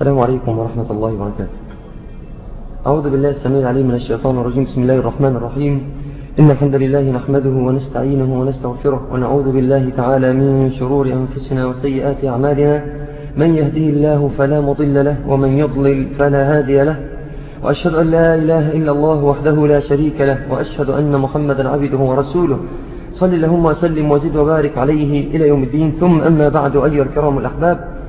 السلام عليكم ورحمة الله وبركاته. أعوذ بالله السميع العليم من الشيطان الرجيم. بسم الله الرحمن الرحيم. إن الحمد لله نحمده ونستعينه ونستغفره ونعوذ بالله تعالى من شرور أنفسنا وسيئات أعمالنا. من يهديه الله فلا مضل له ومن يضلل فلا هادي له. وأشهد أن لا إله إلا الله وحده لا شريك له. وأشهد أن محمدا عبده ورسوله. صل اللهم وسلم وزد وبارك عليه إلى يوم الدين. ثم أما بعد أيها الكرام الأحباب.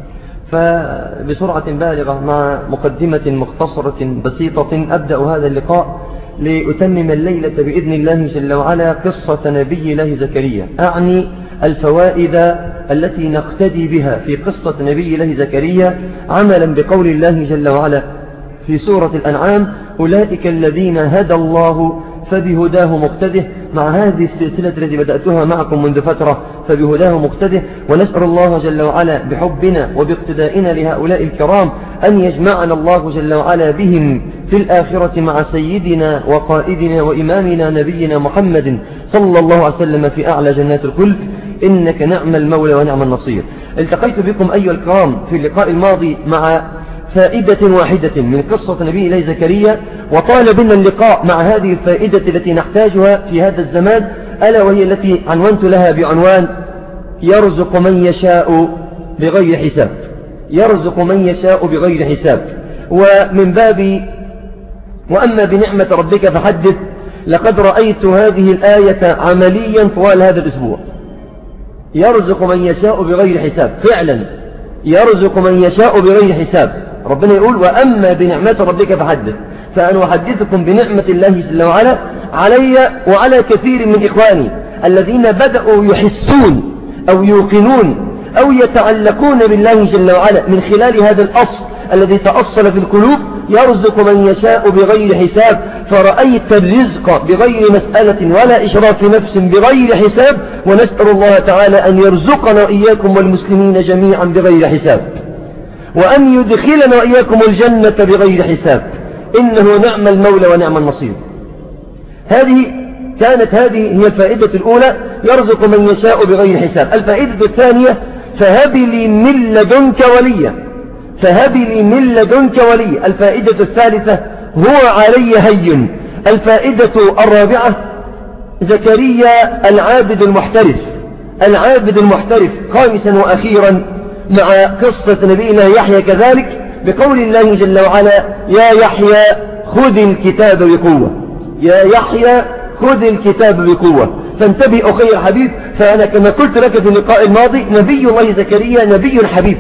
فبسرعة بالغة مع مقدمة مختصرة بسيطة أبدأ هذا اللقاء لأتمم الليلة بإذن الله جل وعلا قصة نبي الله زكريا. أعني الفوائد التي نقتدي بها في قصة نبي الله زكريا عملا بقول الله جل وعلا. في سورة الأنعام أولئك الذين هدى الله فبهداه مقتده مع هذه السلسلة التي بدأتها معكم منذ فترة فبهداه مقتده ونسأل الله جل وعلا بحبنا وباقتدائنا لهؤلاء الكرام أن يجمعنا الله جل وعلا بهم في الآخرة مع سيدنا وقائدنا وإمامنا نبينا محمد صلى الله عليه وسلم في أعلى جنات الخلد. إنك نعم المولى ونعم النصير. التقيت بكم أيها الكرام في اللقاء الماضي مع فائدة واحدة من قصة نبي إليه زكريا وطال بنا اللقاء مع هذه الفائدة التي نحتاجها في هذا الزمان ألا وهي التي عنونت لها بعنوان يرزق من يشاء بغير حساب. يرزق من يشاء بغير حساب. ومن باب وأما بنعمة ربك فحدث لقد رأيت هذه الآية عمليا طوال هذا الأسبوع. يرزق من يشاء بغير حساب. فعلا يرزق من يشاء بغير حساب. ربنا يقول وأما بنعمة ربك فحدث. فأنا أحدثكم بنعمة الله جل وعلا علي وعلى كثير من إخواني الذين بدأوا يحسون أو يوقنون أو يتعلقون بالله جل وعلا من خلال هذا الأصل الذي تأصل في القلوب. يرزق من يشاء بغير حساب. فرأيت الرزق بغير مسألة ولا إشراف نفس بغير حساب. ونسأل الله تعالى أن يرزقنا إياكم والمسلمين جميعا بغير حساب. وأن يدخلنا وإياكم الجنة بغير حساب. إنه نعم المولى ونعم النصير. هذه كانت هذه هي الفائدة الأولى. يرزق من يشاء بغير حساب. الفائدة الثانية فهب لي من لدنك وليا. فهب لي من لدنك ولي الفائدة الثالثة هو علي هين. الفائدة الرابعة زكريا العابد المحترف. العابد المحترف خامسا وأخيرا مع قصة نبينا يحيى كذلك بقول الله جل وعلا يا يحيى خذ الكتاب بقوة. يا يحيى خذ الكتاب بقوة. فانتبه أخي الحبيب فأنا كما قلت لك في اللقاء الماضي نبي الله زكريا نبي حبيب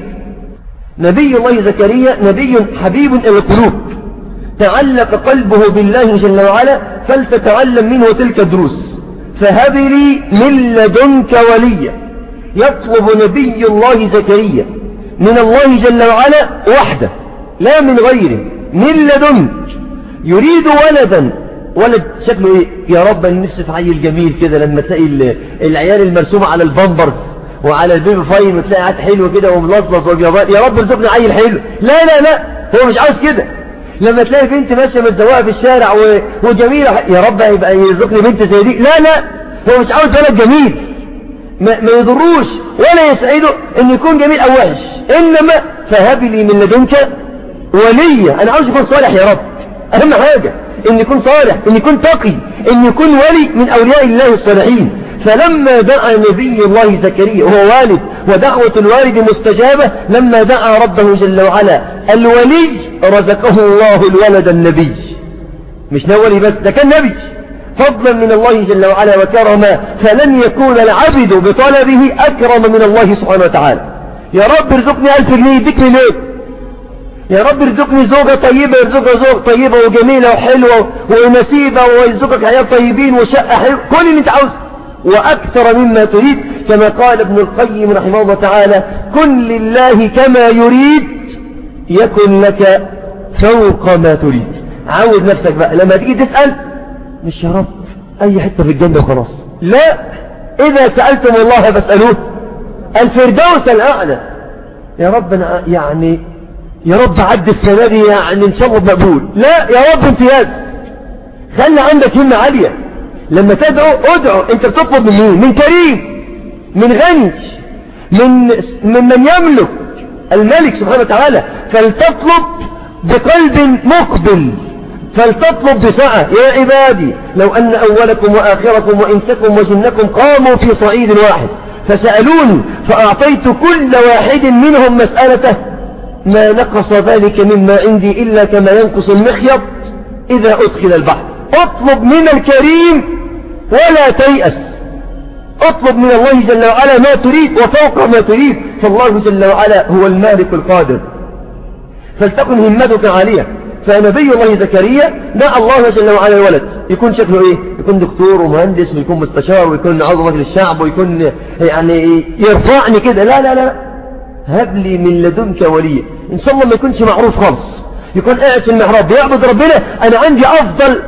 نبي الله زكريا نبي حبيب إلى القلوب. تعلق قلبه بالله جل وعلا فلتتعلم منه تلك الدروس. فهب لي من لدنك وليا. يطلب نبي الله زكريا من الله جل وعلا وحده لا من غيره من لدنك يريد ولدا. ولد شكله إيه؟ يا رب النفس في عيل جميل كده لما تلاقي العيال المرسومة على البامبرز وعلى البيبي فاين وتلاقي عاد حلو كده وملظلظ وبيضاء. يا رب ارزقني عيل حلو لا لا لا هو مش عاوز كده. لما تلاقي بنت ماشية متزوقه في الشارع. وجميلة يا رب هيبقى يرزقني بنت زي دي. لا لا هو مش عاوز ولد جميل. ما, يضروش ولا يسعده إن يكون جميل أو وحش. إنما فهب لي من لدنك وليا. أنا عاوز يكون صالح يا رب. أهم حاجة إن يكون صالح إن يكون تقي إن يكون ولي من أولياء الله الصالحين. فلما دعا نبي الله زكريا وهو والد ودعوة الوالد مستجابة لما دعا ربه جل وعلا الولي رزقه الله الولد النبي. مش نولي بس ده كان نبي. فضلا من الله جل وعلا وكرما فلن يكون العبد بطلبه أكرم من الله سبحانه وتعالى. يا رب ارزقني ألف جنيه يديك ليه؟ يا رب ارزقني زوجة طيبة يرزقها زوجة طيبة وجميلة وحلوة ونسيبة ويرزقك عيال طيبين وشقة حلوة. كل اللي انت عاوزه. وأكثر مما تريد كما قال ابن القيم رحمه الله تعالى كن لله كما يريد يكن لك فوق ما تريد. عود نفسك بقى. لما تيجي تسأل مش يا رب أي حتة في الجنة وخلاص. لا إذا سألتم الله فاسألوه. الفردوس الأعلى. يا رب أنا يعني يا رب عد السنة دي يعني إن شاء الله مقبول. لا يا رب امتياز. خلي عندك همة عالية. لما تدعو ادعو. أنت بتطلب من مين؟ من كريم من غني من من من يملك الملك سبحانه وتعالى. فلتطلب بقلب مقبل. فلتطلب بسعة يا عبادي لو أن أولكم وآخركم وإنسكم وجنكم قاموا في صعيد واحد فسألوني فأعطيت كل واحد منهم مسألته. ما نقص ذلك مما عندي إلا كما ينقص المخيط إذا أدخل البحر. اطلب من الكريم ولا تيأس. اطلب من الله جل وعلا ما تريد وفوق ما تريد فالله جل وعلا هو المالك القادر. فلتكن همتك عالية. فنبي الله زكريا دعا الله جل وعلا الولد. يكون شكله إيه؟ يكون دكتور ومهندس ويكون مستشار ويكون عضو مجلس الشعب ويكون يعني يرفعني كده. لا لا لا هب لي من لدنك وليا. إن شاء الله ما يكونش معروف خالص. يكون قاعد في المحراب. بيعبد ربنا. أنا عندي أفضل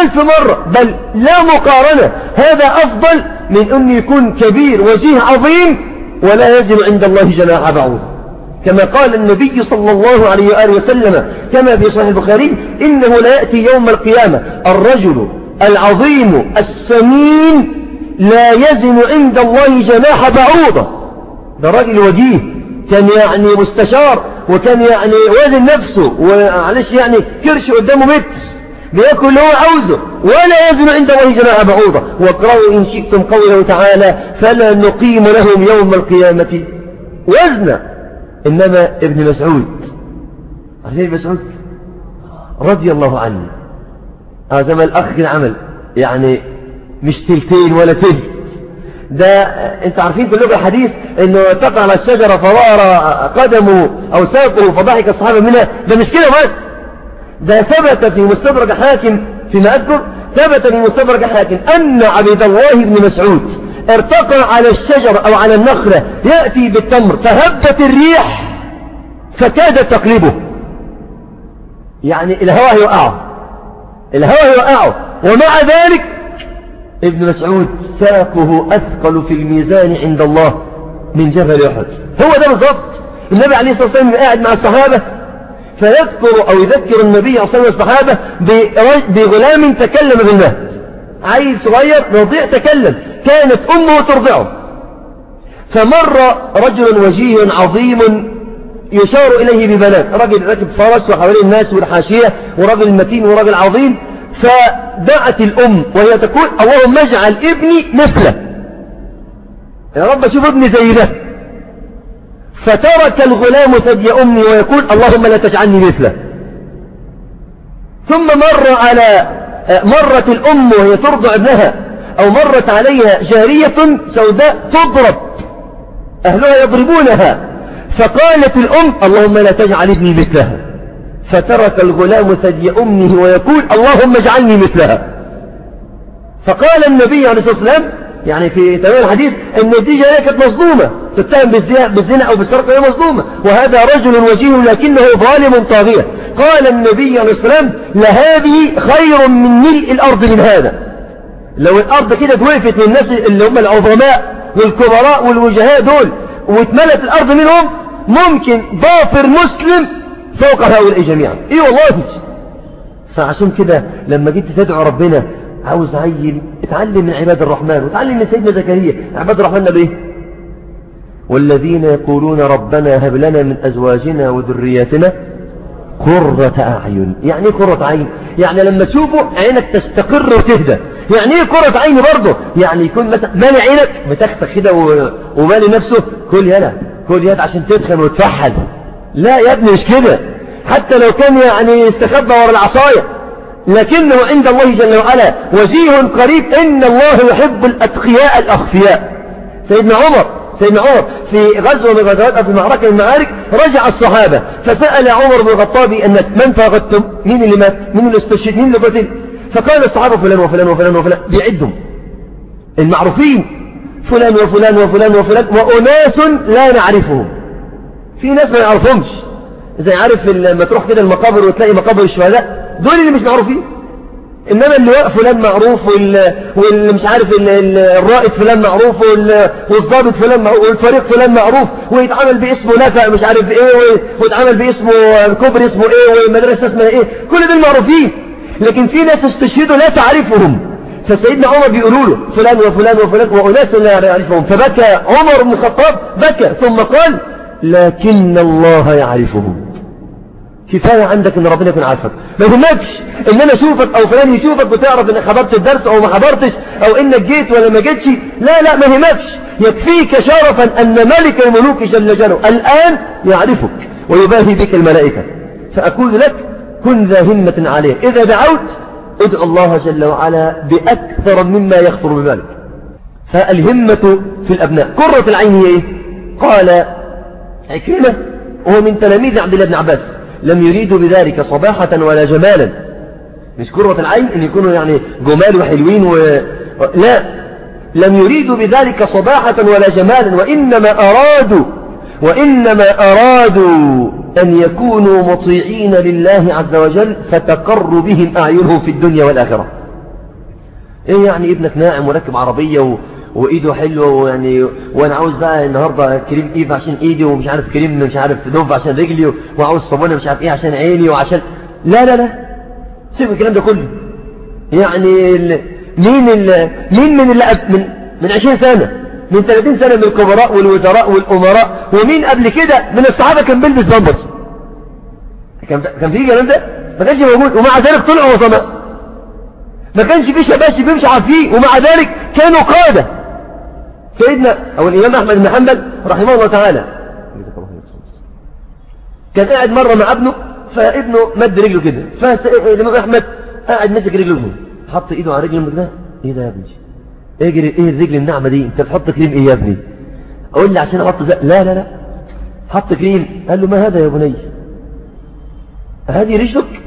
ألف مرة. بل لا مقارنة. هذا أفضل من أن يكون كبير وجيه عظيم ولا يزن عند الله جناح بعوض كما قال النبي صلى الله عليه وآله وسلم كما في صحيح البخاري إنه لا يأتي يوم القيامة. الرجل العظيم السمين لا يزن عند الله جناح بعوضة. ده راجل وجيه. كان يعني مستشار وكان يعني وازن نفسه وعلش يعني كرش قدامه متر بيأكل اللي هو عاوزه. ولا يزن عند الله جناح بعوضة. واقرأوا إن شئتم قوله تعالى فلا نقيم لهم يوم القيامة وزنا. إنما ابن مسعود. عارفين ابن مسعود رضي الله عنه. ما الأخ العمل. يعني مش تلتين ولا تلت. ده أنت عارفين في اللغة الحديث إنه تقع على الشجرة فوار قدمه أو ساقه فضحك الصحابة منها. ده مش كده بس. ده ثبت في مستدرك حاكم فيما أذكر. ثبت في مستدرك حاكم أن عبد الله بن مسعود ارتقى على الشجر أو على النخلة يأتي بالتمر فهبت الريح فكادت تقلبه. يعني الهواء يوقعه الهواء يوقعه ومع ذلك ابن مسعود ساقه أثقل في الميزان عند الله من جبل أحد. هو ده بالضبط. النبي عليه الصلاة والسلام قاعد مع الصحابة فيذكر أو يذكر النبي صلى الله عليه وسلم الصحابة بغلام تكلم بالمهد عيل صغير رضيع تكلم كانت أمه ترضعه. فمر رجل وجيه عظيم يشار إليه ببنات. رجل راكب فرس وحواليه الناس والحاشية ورجل متين ورجل عظيم. فدعت الأم وهي تقول اللهم اجعل ابني مثله. يا رب أشوف ابني زي ده. فترك الغلام ثدي أمي ويقول اللهم لا تجعلني مثله. ثم مر على مرت الأم وهي ترضع ابنها أو مرت عليها جارية سوداء تضرب أهلها يضربونها. فقالت الأم اللهم لا تجعل ابني مثلها. فترك الغلام ثدي أمه ويقول اللهم اجعلني مثلها. فقال النبي عليه الصلاة والسلام يعني في تمام الحديث دي جارية كانت مظلومة تتهم بالزنا أو بالسرقة وهي مظلومة. وهذا رجل وجيه لكنه ظالم طاغية. قال النبي عليه والسلام لهذه خير من ملء الأرض من هذا. لو الأرض كده توقفت من الناس اللي هم العظماء والكبراء والوجهاء دول واتملت الأرض منهم ممكن ضافر مسلم فوق هؤلاء جميعا. إيه والله فعشان كده لما جيت تدعو ربنا عاوز عيل اتعلم من عباد الرحمن وتعلم من سيدنا زكريا. عباد الرحمن بايه والذين يقولون ربنا هب لنا من أزواجنا وذرياتنا قرة أعين. يعني إيه قرة عين؟ يعني لما تشوفه عينك تستقر وتهدى. يعني إيه قرة عين برضه؟ يعني يكون مثلا مالي عينك بتختك كده ومالي نفسه كل يلا كل يد عشان تدخن وتفحل لا يا ابني مش كده. حتى لو كان يعني استخبى ورا العصاية. لكنه عند الله جل وعلا وجيه قريب إن الله يحب الأتقياء الأخفياء. سيدنا عمر سيدنا عمر في غزوة من غزوات أو في معركة من المعارك رجع الصحابة فسأل عمر بن الخطاب الناس من فاقدتم؟ مين اللي مات؟ مين اللي استشهد؟ مين اللي قتل؟ فقال الصحابة فلان وفلان وفلان وفلان. بيعدهم. المعروفين فلان وفلان وفلان وفلان وأناس لا نعرفهم. في ناس ما يعرفهمش. زي عارف لما تروح كده المقابر وتلاقي مقابر الشهداء دول اللي مش معروفين. إنما اللواء فلان معروف واللي مش عارف الرائد فلان معروف والضابط فلان معروف والفريق فلان معروف ويتعامل باسمه نفع مش عارف إيه ويتعامل باسمه كبر اسمه إيه والمدرسة اسمها إيه كل دول معروفين. لكن في ناس استشهدوا لا تعرفهم. فسيدنا عمر بيقولوا له فلان وفلان وفلان وأناس لا يعرفهم. فبكى عمر بن الخطاب بكى ثم قال لكن الله يعرفه كفاية عندك إن ربنا يكون عارفك. ما يهمكش إن أنا أشوفك أو فلان يشوفك وتعرف إنك حضرت الدرس أو ما حضرتش أو إنك جيت ولا ما جيتش. لا لا ما يهمكش. يكفيك شرفا أن ملك الملوك جل جلاله الآن يعرفك ويباهي بك الملائكة. فأقول لك كن ذا همة عليه. إذا دعوت ادعو الله جل وعلا بأكثر مما يخطر ببالك. فالهمة في الأبناء. كرة العين هي إيه؟ قال عكرمة وهو من تلاميذ عبد الله بن عباس. لم يريدوا بذلك صباحة ولا جمالا مش كرة العين إن يكونوا يعني جمال وحلوين و... لا لم يريدوا بذلك صباحة ولا جمالا وإنما أرادوا وإنما أرادوا أن يكونوا مطيعين لله عز وجل فتقر بهم أعينهم في الدنيا والآخرة إيه يعني ابنك ناعم وراكب عربية. وإيده حلوة ويعني وأنا عاوز بقى النهارده كريم ايف عشان إيدي ومش عارف كريم مش عارف دوف عشان رجلي وعاوز صابونة مش عارف إيه عشان عيني وعشان لا لا لا سيب الكلام ده كله. يعني ال... مين ال... مين من اللي من من 20 سنة من 30 سنة من الكبراء والوزراء والأمراء ومين قبل كده من الصحابة كان بيلبس بامبرز؟ كان كان في الكلام ده؟ ما كانش موجود ومع ذلك طلعوا وصماء. ما كانش في شباشي بيمشي عارفين ومع ذلك كانوا قادة. سيدنا أو الإمام أحمد بن حنبل رحمه الله تعالى. كان قاعد مرة مع ابنه فابنه مد رجله كده. فالإمام أحمد قاعد مسك رجله حط إيده على رجله كده إيه ده يا ابني؟ إيه إيه الرجل الناعمة دي؟ أنت بتحط كريم إيه يا ابني؟ أقول لي عشان أحط زي لا لا لا. حط كريم. قال له ما هذا يا بني؟ هذه رجلك؟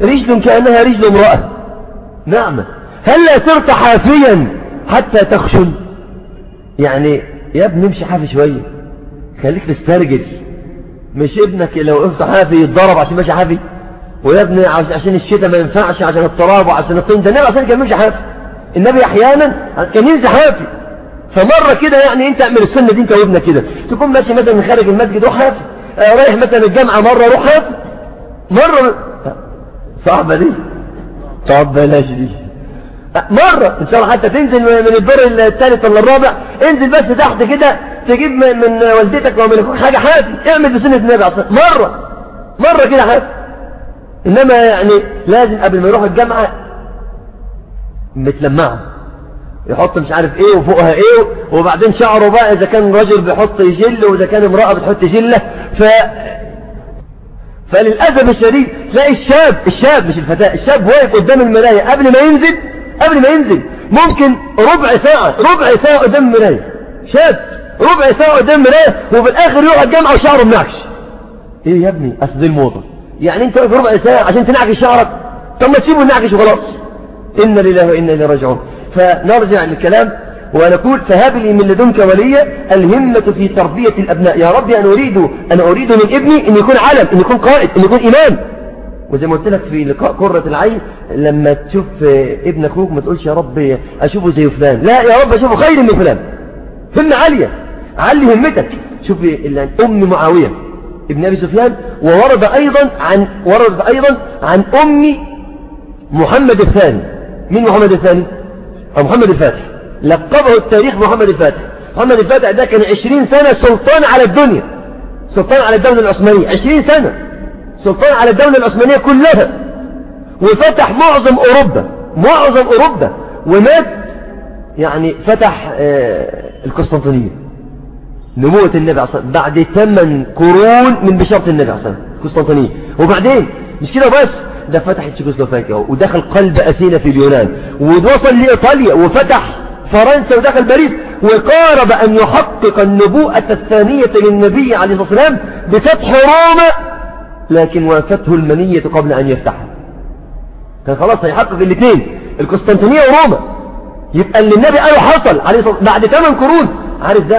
رجل كأنها رجل امرأة. نعمة هل صرت حافيا حتى تخشن؟ يعني يا ابني امشي حافي شوية خليك تسترجل. مش ابنك لو وقفت حافي يتضرب عشان ماشي حافي؟ ويا ابني عشان الشتاء ما ينفعش عشان التراب وعشان الطين. ده النبي عشان كان ماشي حافي. النبي أحيانا كان ينزل حافي. فمرة كده يعني انت اعمل السنة دي انت وابنك كده. تكون ماشي مثلا من خارج المسجد روح حافي. آه رايح مثلا الجامعة مرة روح حافي. مرة صعبة دي. طب بلاش دي. مرة إن شاء الله حتى تنزل من الدور الثالث ولا الرابع. انزل بس تحت كده تجيب من والدتك ومن أخوك حاجة حافي اعمل بسنة النبي عليه مرة. مرة كده حافي إنما يعني لازم قبل ما يروح الجامعة متلمعه يحط مش عارف إيه وفوقها إيه وبعدين شعره بقى إذا كان رجل بيحط جل وإذا كان امرأة بتحط جلة. ف فللأسف الشديد تلاقي الشاب الشاب مش الفتاة الشاب واقف قدام المراية قبل ما ينزل قبل ما ينزل. ممكن ربع ساعة ربع ساعة قدام المراية. شاب ربع ساعة قدام المراية وفي الآخر يروح الجامعة وشعره منعكش إيه يا ابني؟ أصل دي الموضة. يعني واقف ربع ساعة عشان تنعكش شعرك؟ طب ما تسيبه ينعكش وخلاص. إن لله وإنا إليه راجعون. فنرجع للكلام ونقول فهب لي من لدنك وليا الهمة في تربية الأبناء. يا ربي أنا أريد أنا أريد من ابني أن يكون علم أن يكون قائد أن يكون إمام. وزي ما قلت لك في لقاء قرة العين لما تشوف ابن أخوك ما تقولش يا رب أشوفه زي فلان. لا يا رب أشوفه خير من فلان. همة عالية. علي همتك. شوف أم معاوية ابن أبي سفيان وورد أيضا عن ورد أيضا عن أم محمد الثاني. مين محمد الثاني؟ أو محمد الفاتح. لقبه التاريخ محمد الفاتح. محمد الفاتح ده كان عشرين سنة سلطان على الدنيا. سلطان على الدولة العثمانية. عشرين سنة. سلطان على الدولة العثمانية كلها. وفتح معظم أوروبا معظم أوروبا. ومات يعني فتح القسطنطينية. نبوة النبي عليه بعد ثمان قرون من بشارة النبي عليه القسطنطينية وبعدين مش كده بس؟ ده فتح تشيكوسلوفاكيا. ودخل قلب أثينا في اليونان. ووصل لإيطاليا. وفتح فرنسا. ودخل باريس. وقارب أن يحقق النبوءة الثانية للنبي عليه الصلاة والسلام بفتح روما. لكن وافته المنية قبل أن يفتحها. كان خلاص هيحقق الاثنين. القسطنطينية وروما. يبقى اللي النبي قاله حصل عليه الصلاة بعد ثمان قرون. عارف ده؟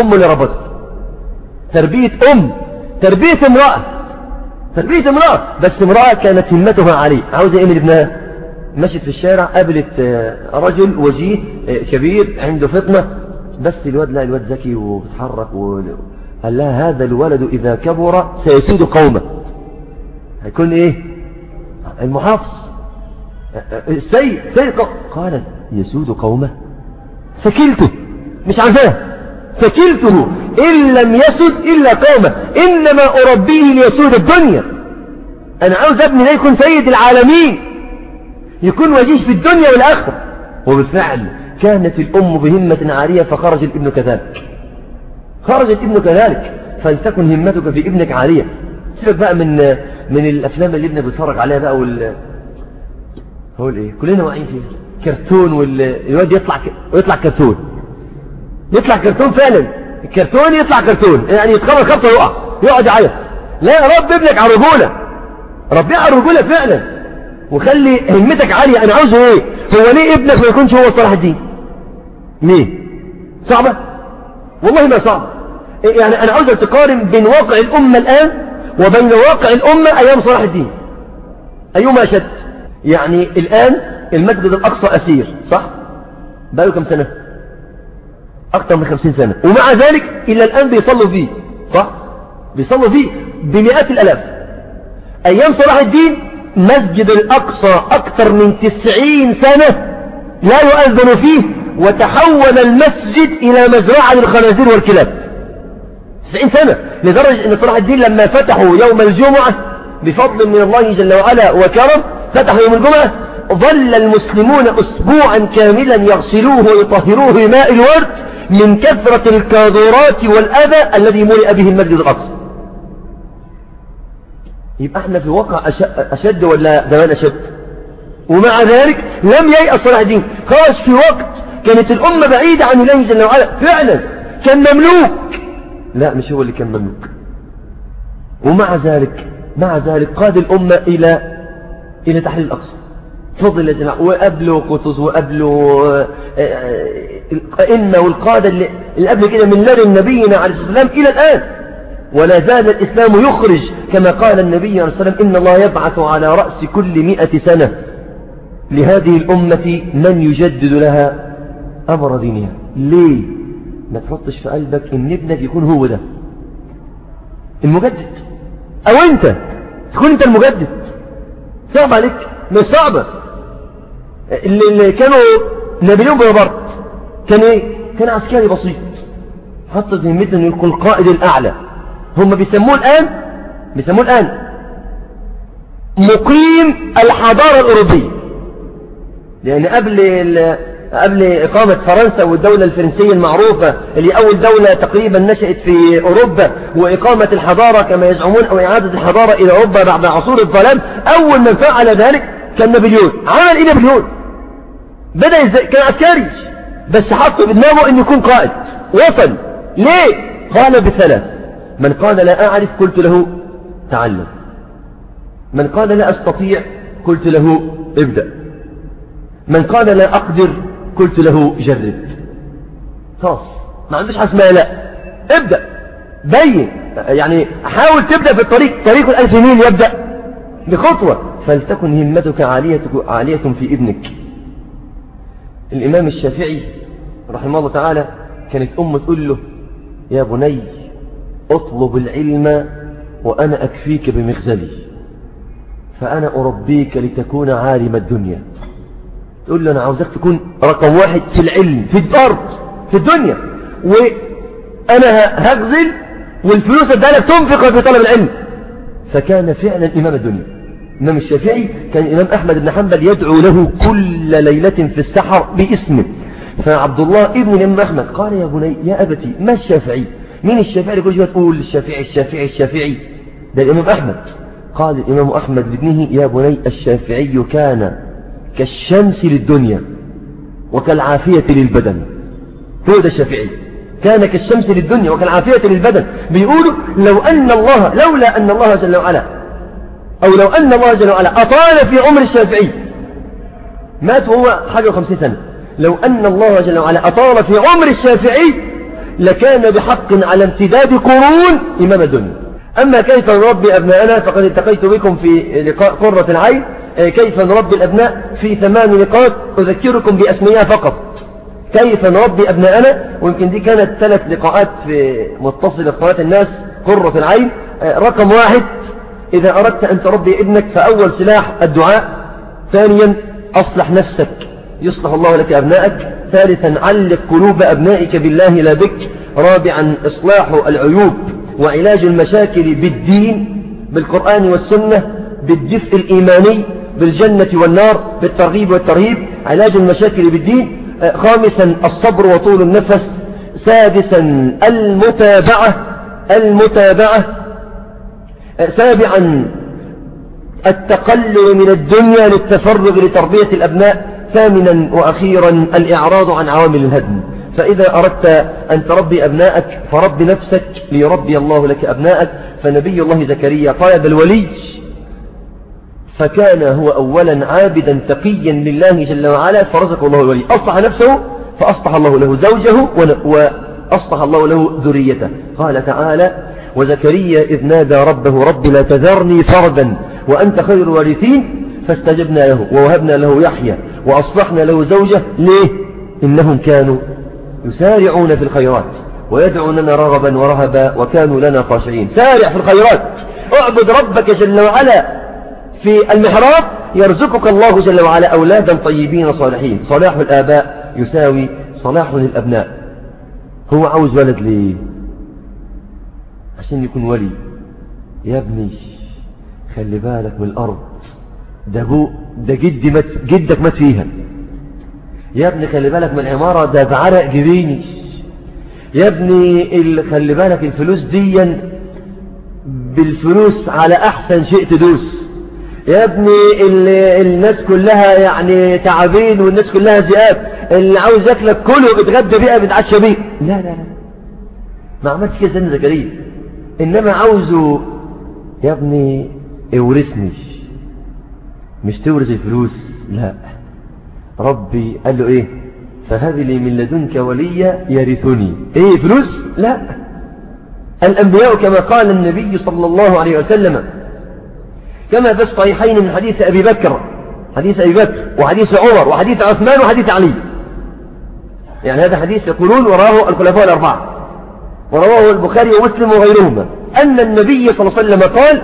أم اللي ربطه تربية أم. تربية امرأة. تربية امرأة. بس امرأة كانت همتها عليه عاوزة إيه من ابنها؟ مشت في الشارع قابلت رجل وجيه كبير عنده فطنة. بس الواد لا الواد ذكي وبتحرك و... قال لها هذا الولد إذا كبر سيسود قومه. هيكون إيه؟ المحافظ. السيد سيد قالت يسود قومه فكلته مش عارفاه فكلته إن لم يسد إلا قامه إنما أربيه ليسود الدنيا. أنا عاوز أبني ده يكون سيد العالمين يكون وجيش في الدنيا والآخرة. وبالفعل كانت الأم بهمة عالية فخرج الابن كذلك. خرج الابن كذلك فلتكن همتك في ابنك عالية سيبك بقى من من الأفلام اللي ابنك بيتفرج عليها بقى وال هقول إيه كلنا واعيين فيها. كرتون والواد يطلع ك... ويطلع كرتون. يطلع كرتون فعلا. الكرتون يطلع كرتون. يعني يتخبر خبطه يقع يقعد يعيط. لا يا رب ابنك على الرجوله ربيه على الرجوله فعلا. وخلي همتك عالية. أنا عاوزه إيه؟ هو ليه ابنك ما يكونش هو صلاح الدين؟ ليه صعبة؟ والله ما صعبة. يعني أنا عاوزك تقارن بين واقع الأمة الآن وبين واقع الأمة أيام صلاح الدين. أيهما أشد؟ يعني الآن المسجد الأقصى أسير صح؟ بقاله كم سنة؟ أكثر من خمسين سنة. ومع ذلك إلى الآن بيصلوا فيه صح؟ بيصلوا فيه بمئات الألاف. أيام صلاح الدين مسجد الأقصى أكثر من تسعين سنة لا يؤذن فيه وتحول المسجد إلى مزرعة للخنازير والكلاب. تسعين سنة لدرجة أن صلاح الدين لما فتحوا يوم الجمعة بفضل من الله جل وعلا وكرم فتحوا يوم الجمعة ظل المسلمون أسبوعا كاملا يغسلوه ويطهروه بماء الورد من كثرة الكاذورات والأذى الذي ملئ به المسجد الأقصى. يبقى إحنا في واقع أشد ولا زمان أشد؟ ومع ذلك لم ييأس صلاح الدين. خلاص في وقت كانت الأمة بعيدة عن الله جل وعلا. فعلا كان مملوك. لا مش هو اللي كان مملوك. ومع ذلك مع ذلك قاد الأمة إلى إلى تحليل الأقصى. فضل يا جماعة وقبله قطز وقبله الأئمة والقادة اللي, اللي قبل كده من لدن نبينا عليه الصلاة والسلام إلى الآن. ولا زال الإسلام يخرج كما قال النبي عليه الصلاة والسلام إن الله يبعث على رأس كل مئة سنة لهذه الأمة من يجدد لها أمر دينها. ليه؟ ما تحطش في قلبك إن ابنك يكون هو ده. المجدد. أو أنت. تكون أنت المجدد. صعب عليك. مش صعبة. اللي, اللي كانوا نابليون بونابرت. كان إيه؟ كان عسكري بسيط. حط في همته إنه يكون القائد الأعلى. هم بيسموه الان بيسموه الآن مقيم الحضارة الأوروبية. لأن قبل قبل إقامة فرنسا والدولة الفرنسية المعروفة اللي أول دولة تقريبا نشأت في أوروبا وإقامة الحضارة كما يزعمون أو إعادة الحضارة إلى أوروبا بعد عصور الظلام أول من فعل ذلك كان نابليون عمل إيه نابليون. بدأ إزاي كان عسكري. بس حط في دماغه أن يكون قائد. وصل. ليه؟ قال بثلاث. من قال لا أعرف قلت له تعلم. من قال لا أستطيع قلت له ابدأ. من قال لا أقدر قلت له جرب. خلاص. ما عندوش اسمها لا. ابدأ. بين. يعني حاول تبدأ في الطريق. طريق الألف ميل يبدأ بخطوة. فلتكن همتك عالية, عالية في ابنك. الإمام الشافعي رحمه الله تعالى كانت أمه تقول له يا بني أطلب العلم وأنا أكفيك بمخزلي فأنا أربيك لتكون عالم الدنيا. تقول له أنا عاوزك تكون رقم واحد في العلم في الأرض في الدنيا. وأنا هغزل والفلوس ادالك تنفق في طلب العلم. فكان فعلا إمام الدنيا. الإمام الشافعي كان الإمام أحمد بن حنبل يدعو له كل ليلة في السحر باسمه. فعبد الله ابن الإمام أحمد قال يا بني يا أبتي ما الشافعي؟ مين الشافعي؟ كل شوية تقول الشافعي الشافعي الشافعي. ده الإمام أحمد. قال الإمام أحمد لابنه يا بني الشافعي كان كالشمس للدنيا وكالعافية للبدن. هو ده الشافعي. كان كالشمس للدنيا وكالعافية للبدن. بيقولوا لو أن الله لولا أن الله جل وعلا أو لو أن الله جل وعلا أطال في عمر الشافعي. مات وهو حاجة وخمسين سنة. لو أن الله جل وعلا أطال في عمر الشافعي لكان بحق على امتداد قرون إمام الدنيا. أما كيف نربي أبناءنا فقد التقيت بكم في لقاء قرة العين. كيف نربي الأبناء في ثمان نقاط أذكركم بأسميها فقط. كيف نربي أبناءنا؟ ويمكن دي كانت ثلاث لقاءات في متصلة قناة الناس قرة العين. رقم واحد إذا أردت أن تربي ابنك فأول سلاح الدعاء. ثانيا أصلح نفسك. يصلح الله لك أبنائك. ثالثا علق قلوب أبنائك بالله لا بك. رابعا إصلاح العيوب وعلاج المشاكل بالدين بالقرآن والسنة بالدفء الإيماني. بالجنة والنار بالترغيب والترهيب علاج المشاكل بالدين. آه، خامسا الصبر وطول النفس. سادسا المتابعة. المتابعة. آه، سابعا التقلل من الدنيا للتفرغ لتربية الأبناء. ثامنا وأخيرا الإعراض عن عوامل الهدم. فإذا أردت أن تربي أبناءك فرب نفسك ليربي الله لك أبناءك فنبي الله زكريا قال بالولي فكان هو أولا عابدا تقيا لله جل وعلا فرزق الله الولي. أصلح نفسه فأصلح الله له زوجه وأصلح الله له ذريته. قال تعالى وزكريا إذ نادى ربه رب لا تذرني فردا وأنت خير الوارثين. فاستجبنا له ووهبنا له يحيى وأصلحنا له زوجه. ليه؟ إنهم كانوا يسارعون في الخيرات ويدعوننا رغبا ورهبا وكانوا لنا خاشعين. سارع في الخيرات! اعبد ربك جل وعلا! في المحراب يرزقك الله جل وعلا أولادا طيبين صالحين. صلاح الآباء يساوي صلاح الأبناء هو عاوز ولد ليه؟ عشان يكون ولي. يا ابني خلي بالك من الأرض. ده ابو ده جدي مات جدك مات فيها. يا ابني خلي بالك من العمارة ده بعرق جبيني. يا ابني خلي بالك الفلوس دي بالفلوس على أحسن شيء تدوس. يا ابني الناس كلها يعني تعابين والناس كلها ذئاب اللي عاوز ياكلك كله بيتغدى بيها بيتعشى بيه. لا لا لا. ما عملتش كده سيدنا زكريا. إنما عاوزه يا ابني اورثني مش تورث الفلوس لا. ربي قال له إيه؟ فهب لي من لدنك وليا يرثني. إيه فلوس؟ لا. الأنبياء كما قال النبي صلى الله عليه وسلم كما في الصحيحين من حديث أبي بكر حديث أبي بكر وحديث عمر وحديث عثمان وحديث علي. يعني هذا حديث يقولون وراه الخلفاء الأربعة ورواه البخاري ومسلم وغيرهما. أن النبي صلى الله عليه وسلم قال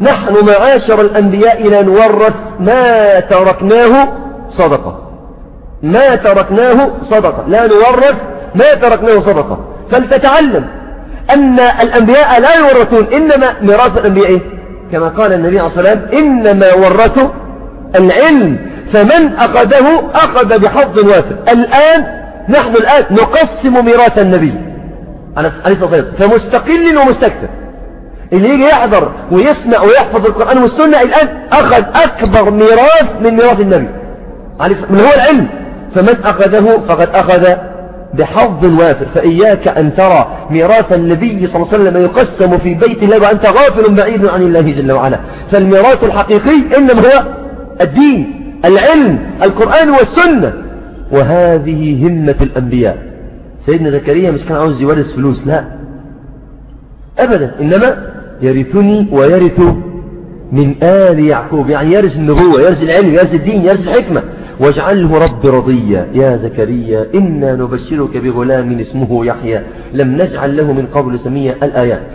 نحن معاشر الأنبياء لا نورث ما تركناه صدقة. ما تركناه صدقة. لا نورث ما تركناه صدقة. فلتتعلم أن الأنبياء لا يورثون إنما ميراث الأنبياء إيه؟ كما قال النبي عليه الصلاة والسلام إنما ورثوا العلم فمن أخذه أخذ بحظ وافر الآن نحن الآن نقسم ميراث النبي. عليه الصلاة والسلام. فمستقل ومستكثر. اللي يجي يحضر ويسمع ويحفظ القرآن والسنة الآن أخذ أكبر ميراث من ميراث النبي. من هو العلم؟ فمن أخذه فقد أخذ بحظ وافر فإياك أن ترى ميراث النبي صلى الله عليه وسلم يقسم في بيت الله وأنت غافل بعيد عن الله جل وعلا. فالميراث الحقيقي إنما هو الدين العلم القرآن والسنة. وهذه همة الأنبياء. سيدنا زكريا مش كان عاوز يورث فلوس لا. أبدا إنما يرثني ويرث من آل يعقوب. يعني يرث النبوة يرث العلم يرث الدين يرث الحكمة. واجعله رب رضيا. يا زكريا إنا نبشرك بغلام اسمه يحيى. لم نجعل له من قبل سمية الآيات.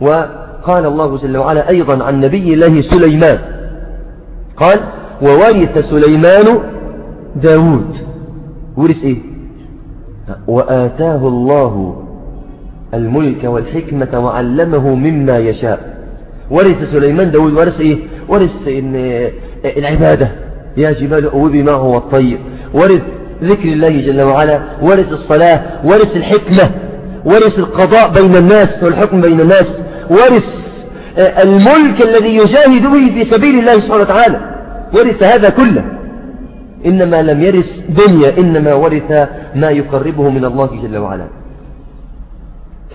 وقال الله جل وعلا أيضا عن نبي الله سليمان. قال وورث سليمان داود ورث إيه؟ وآتاه الله الملك والحكمة وعلمه مما يشاء. ورث سليمان داود ورث إيه؟ ورث إن العبادة. يا جبال أوبي معه والطير ورث ذكر الله جل وعلا ورث الصلاة ورث الحكمة ورث القضاء بين الناس والحكم بين الناس ورث الملك الذي يجاهد به في سبيل الله سبحانه وتعالى. ورث هذا كله. إنما لم يرث دنيا إنما ورث ما يقربه من الله جل وعلا.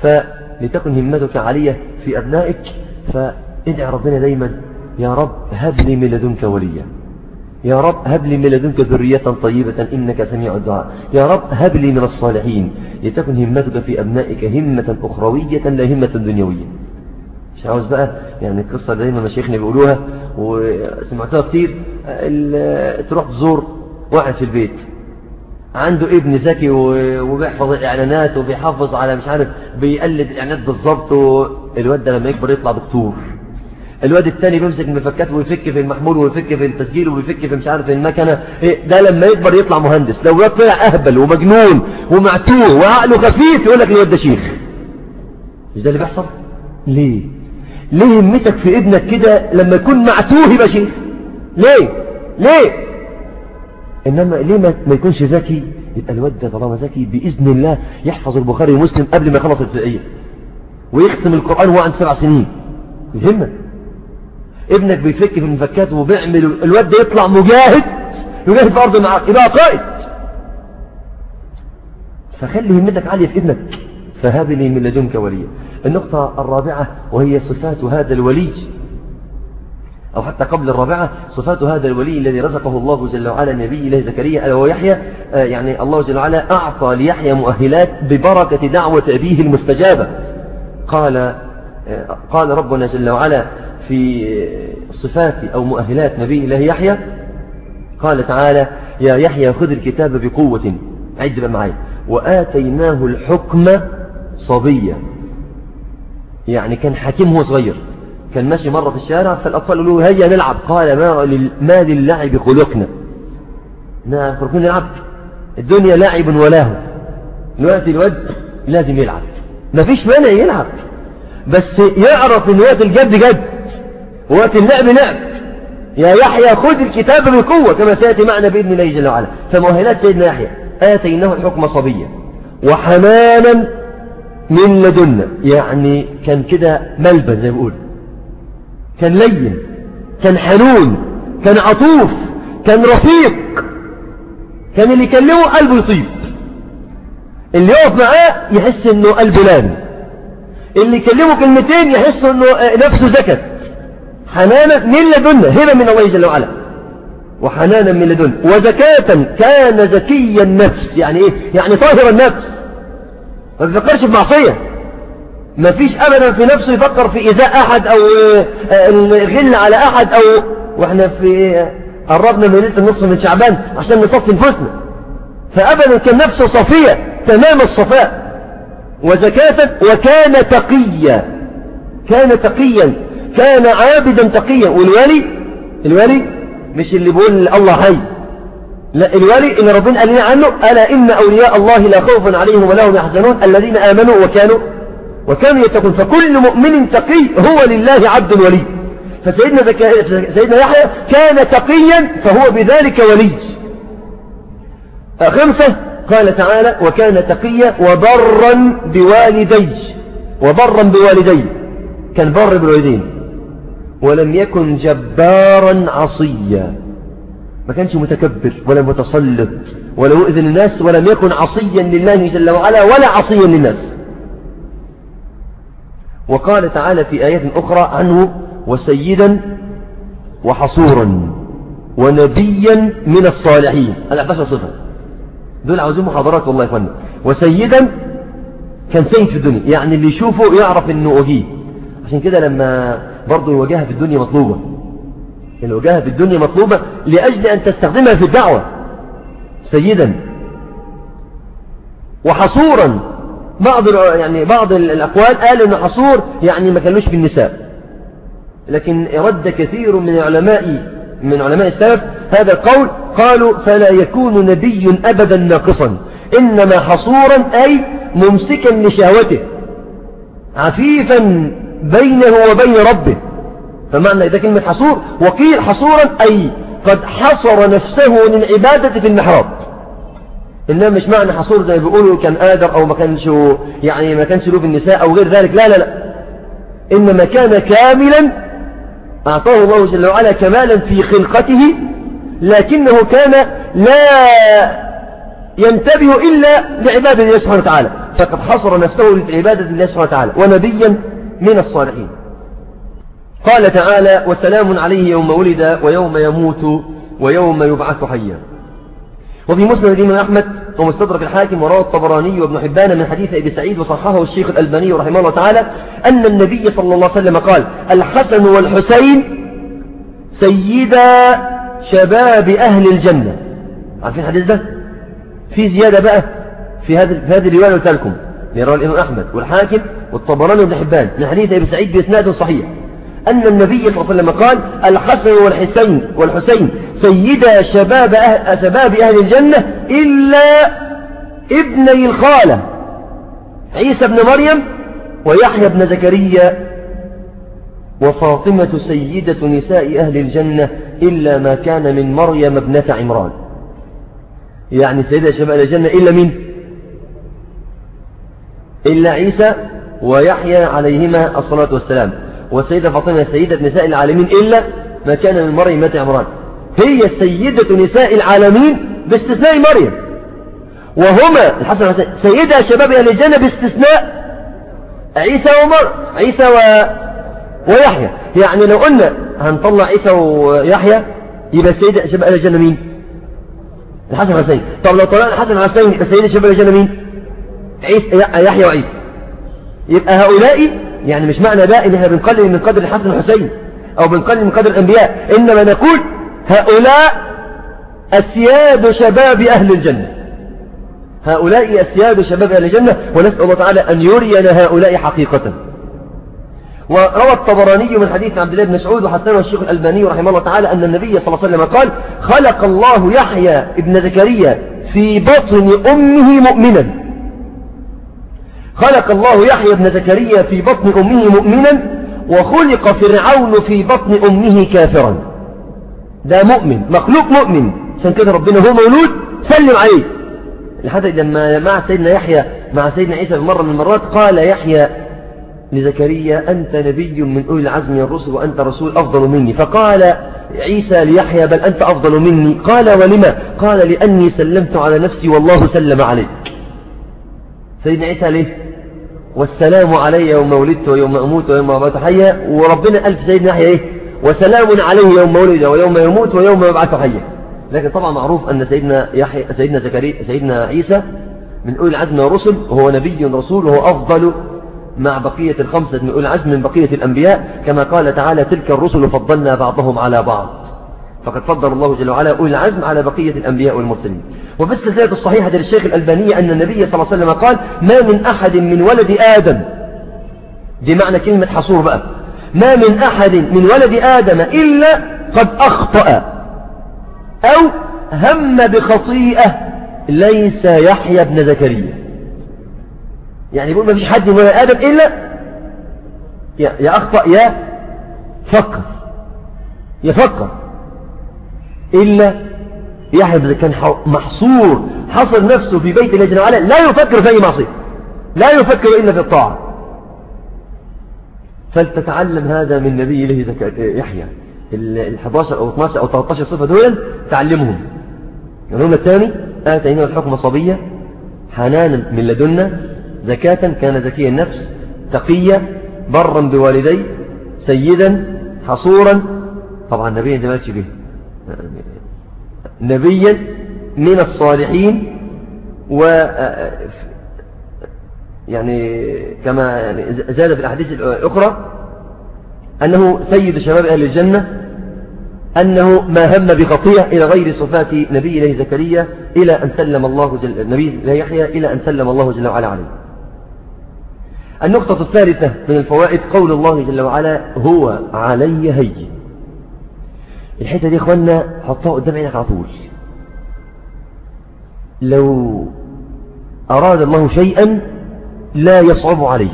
فلتكن همتك عالية في أبنائك فادع ربنا دايما يا رب هب لي من لدنك وليا. يا رب هب لي من لدنك ذرية طيبة إنك سميع الدعاء. يا رب هب لي من الصالحين لتكن همتك في أبنائك همة أخروية لا همة دنيوية. مش عاوز بقى؟ يعني القصة دايما مشايخنا بيقولوها وسمعتها كتير. تروح تزور واحد في البيت عنده ابن ذكي وبيحفظ الاعلانات وبيحافظ على مش عارف بيقلد الاعلانات بالظبط والواد ده لما يكبر يطلع دكتور. الواد الثاني بيمسك المفكات ويفك في المحمول ويفك في التسجيل ويفك في مش عارف المكنة. إيه ده لما يكبر يطلع مهندس. لو الواد طلع أهبل ومجنون ومعتوه وعقله خفيف يقول لك الواد ده شيخ. مش ده اللي بيحصل؟ ليه؟ ليه همتك في ابنك كده لما يكون معتوه يبقى شيخ؟ ليه؟ ليه؟ إنما ليه ما يكونش ذكي؟ يبقى الواد ده طالما ذكي بإذن الله يحفظ البخاري ومسلم قبل ما يخلص الابتدائية ويختم القرآن وهو عند سبع سنين. يهمك. ابنك بيفك في المفكات وبيعمل الواد ده يطلع مجاهد يجاهد في أرض معاك يبقى قائد. فخلي همتك عالية في ابنك. فهب لي من لدنك وليا. النقطة الرابعة وهي صفات هذا الولي. أو حتى قبل الرابعة صفات هذا الولي الذي رزقه الله جل وعلا نبي الله زكريا ألا ويحيى آه، يعني الله جل وعلا أعطى ليحيى مؤهلات ببركة دعوة أبيه المستجابة. قال قال ربنا جل وعلا في صفات أو مؤهلات نبي الله يحيى قال تعالى يا يحيى خذ الكتاب بقوة عد بقى معي. وآتيناه الحكم صبيا. يعني كان حكيم هو صغير. كان ماشي مرة في الشارع فالأطفال قالوا هيا نلعب. قال ما للعب خلقنا. نعم خلقنا نلعب. الدنيا لعب ولاه الوقت الواد لازم يلعب. ما فيش مانع يلعب. بس يعرف إن وقت الجد جد وقت اللعب لعب. يا يحيى خذ الكتاب بقوة كما سيأتي معنا بإذن الله جل وعلا. فمؤهلات سيدنا يحيى آتيناه الحكم صبيا وحنانا من لدنا. يعني كان كده ملبن زي ما بقول كان لين كان حنون كان عطوف كان رفيق. كان اللي يكلمه قلبه يطيب. اللي يقف معاه يحس إنه قلبه لأن اللي يكلمه كلمتين يحس إنه نفسه زكت. حنانا من لدنا هبة من الله جل وعلا. وحنانا من لدنا. وزكاة كان زكي النفس. يعني إيه؟ يعني طاهر النفس. ما بيفكرش في معصية ما فيش ابدا في نفسه يفكر في ايذاء أحد أو آه، الغل على أحد أو وإحنا في قربنا من ليلة النصف من شعبان عشان نصفي نفوسنا فابدا كان نفسه صفية تمام الصفاء. وزكاة وكان تقيا. كان تقيا. كان عابدا تقيا. والولي الولي مش اللي بيقول الله حي. لا الولي اللي ربنا قال لنا عنه ألا إن أولياء الله لا خوف عليهم ولا هم يحزنون؟ الذين آمنوا وكانوا وكانوا يتقون. فكل مؤمن تقي هو لله عبد ولي فسيدنا سيدنا يحيى كان تقيا فهو بذلك ولي. خمسة قال تعالى وكان تقيا وبرا بوالديه وبرا بوالديه كان بر بالوالدين ولم يكن جبارا عصيا ما كانش متكبر ولا متسلط ولا يؤذن الناس ولم يكن عصيا لله جل وعلا ولا عصيا للناس. وقال تعالى في آيات أخرى عنه وسيدا وحصورا ونبيا من الصالحين. الأحداث صفة دول عاوزين محاضرات والله يا وسيدا كان سيد في الدنيا. يعني اللي يشوفه يعرف إنه وجيه عشان كده لما برضو الوجاهة في الدنيا مطلوبة. الوجاهة في الدنيا مطلوبة لأجل أن تستخدمها في الدعوة. سيدا. وحصورا. بعض يعني بعض الأقوال قال أن حصور يعني ما كانوش في النساء لكن رد كثير من علماء من علماء السلف هذا القول قالوا فلا يكون نبي أبدا ناقصا إنما حصورا أي ممسكا لشهوته عفيفا بينه وبين ربه. فمعنى إذا كلمة حصور وقيل حصورا أي قد حصر نفسه من عبادة في المحراب. إنما مش معنى حصور زي بيقولوا كان آدر أو ما كانش يعني ما كانش له بالنساء أو غير ذلك. لا لا لا. إنما كان كاملا أعطاه الله جل وعلا كمالا في خلقته لكنه كان لا ينتبه إلا لعبادة الله سبحانه وتعالى. فقد حصر نفسه لعبادة الله سبحانه وتعالى ونبيا من الصالحين. قال تعالى وسلام عليه يوم ولد ويوم يموت ويوم يبعث حيا. وفي مسلم الإمام أحمد ومستدرك الحاكم وروى الطبراني وابن حبان من حديث أبي سعيد وصححه الشيخ الألباني رحمه الله تعالى أن النبي صلى الله عليه وسلم قال الحسن والحسين سيدا شباب أهل الجنة. عارفين الحديث ده؟ في زيادة بقى في هذه في هذه الرواية قلت لكم رواه الإمام أحمد والحاكم والطبراني وابن حبان من حديث أبي سعيد بإسناد صحيح أن النبي صلى الله عليه وسلم قال الحسن والحسين والحسين سيدا شباب أهل, شباب أهل الجنة إلا ابني الخالة عيسى بن مريم ويحيى بن زكريا وفاطمة سيدة نساء أهل الجنة إلا ما كان من مريم ابنة عمران. يعني سيدة شباب الجنة إلا مين؟ إلا عيسى ويحيى عليهما الصلاة والسلام. وسيدة فاطمة سيدة نساء العالمين إلا ما كان من مريم ابنة عمران. هي سيدة نساء العالمين باستثناء مريم. وهما الحسن والحسين سيدة شباب أهل الجنة باستثناء عيسى ومر عيسى و... ويحيى. يعني لو قلنا هنطلع عيسى ويحيى يبقى السيدة شباب أهل الجنة مين؟ الحسن والحسين طب لو طلعنا الحسن والحسين يبقى السيدة شباب أهل الجنة مين؟ عيسى يحيى وعيسى. يبقى هؤلاء يعني مش معنى ده إن إحنا بنقلل من قدر الحسن والحسين أو بنقلل من قدر الأنبياء. إنما نقول هؤلاء أسياد شباب أهل الجنة. هؤلاء أسياد شباب أهل الجنة ونسأل الله تعالى أن يرينا هؤلاء حقيقة. وروى الطبراني من حديث عبد الله بن مسعود وحسنه الشيخ الألباني رحمه الله تعالى أن النبي صلى الله عليه وسلم قال خلق الله يحيى ابن زكريا في بطن أمه مؤمنا. خلق الله يحيى بن زكريا في بطن أمه مؤمنا وخلق فرعون في بطن أمه كافرا. ده مؤمن مخلوق مؤمن. عشان كده ربنا هو مولود سلم عليه. لحد لما مع سيدنا يحيى مع سيدنا عيسى مرة من المرات قال يحيى لزكريا أنت نبي من أولي العزم من الرسل وأنت رسول أفضل مني. فقال عيسى ليحيى بل أنت أفضل مني. قال ولما؟ قال لأني سلمت على نفسي والله سلم عليك. سيدنا عيسى ليه؟ والسلام علي يوم ولدت ويوم أموت ويوم أبعث حيا. وربنا ألف سيدنا يحيى إيه؟ وسلام عليه يوم ولد ويوم يموت ويوم يبعث حيا. لكن طبعا معروف أن سيدنا يحيى سيدنا زكريا سيدنا عيسى من أولي العزم والرسل وهو نبي رسول وهو أفضل مع بقية الخمسة من أولي العزم من بقية الأنبياء كما قال تعالى تلك الرسل فضلنا بعضهم على بعض. فقد فضل الله جل وعلا أولي العزم على بقية الأنبياء والمرسلين. وفي السلسلة الصحيحة للشيخ الألباني أن النبي صلى الله عليه وسلم قال ما من أحد من ولد آدم. دي معنى كلمة حصور بقى. ما من أحد من ولد آدم إلا قد أخطأ أو هم بخطيئة ليس يحيى بن زكريا. يعني يقول ما فيش حد من آدم إلا يا أخطأ يا فكر يفكر إلا يحيى بن كان محصور حصر نفسه في بيت الله جل وعلا لا يفكر في أي معصية. لا يفكر إلا في الطاعة. فلتتعلم هذا من نبي له يحيى. ال 11 أو 12 أو 13 صفة دول تعلمهم. النوم يعني الثاني آتينا الحكم صبية حنانا من لدنا زكاة كان زكي النفس تقيا برا بوالدي سيدا حصورا. طبعا نبيا ده ماشي به. نبيا من الصالحين و يعني كما يعني زاد في الأحاديث الأخرى أنه سيد شباب أهل الجنة أنه ما هم بخطيئة إلى غير صفات نبي الله زكريا إلى أن سلم الله جل نبي الله يحيى إلى أن سلم الله جل وعلا عليه. النقطة الثالثة من الفوائد قول الله جل وعلا هو علي هين. الحتة دي اخوانا حطها قدام عينك على طول. لو أراد الله شيئا لا يصعب عليه.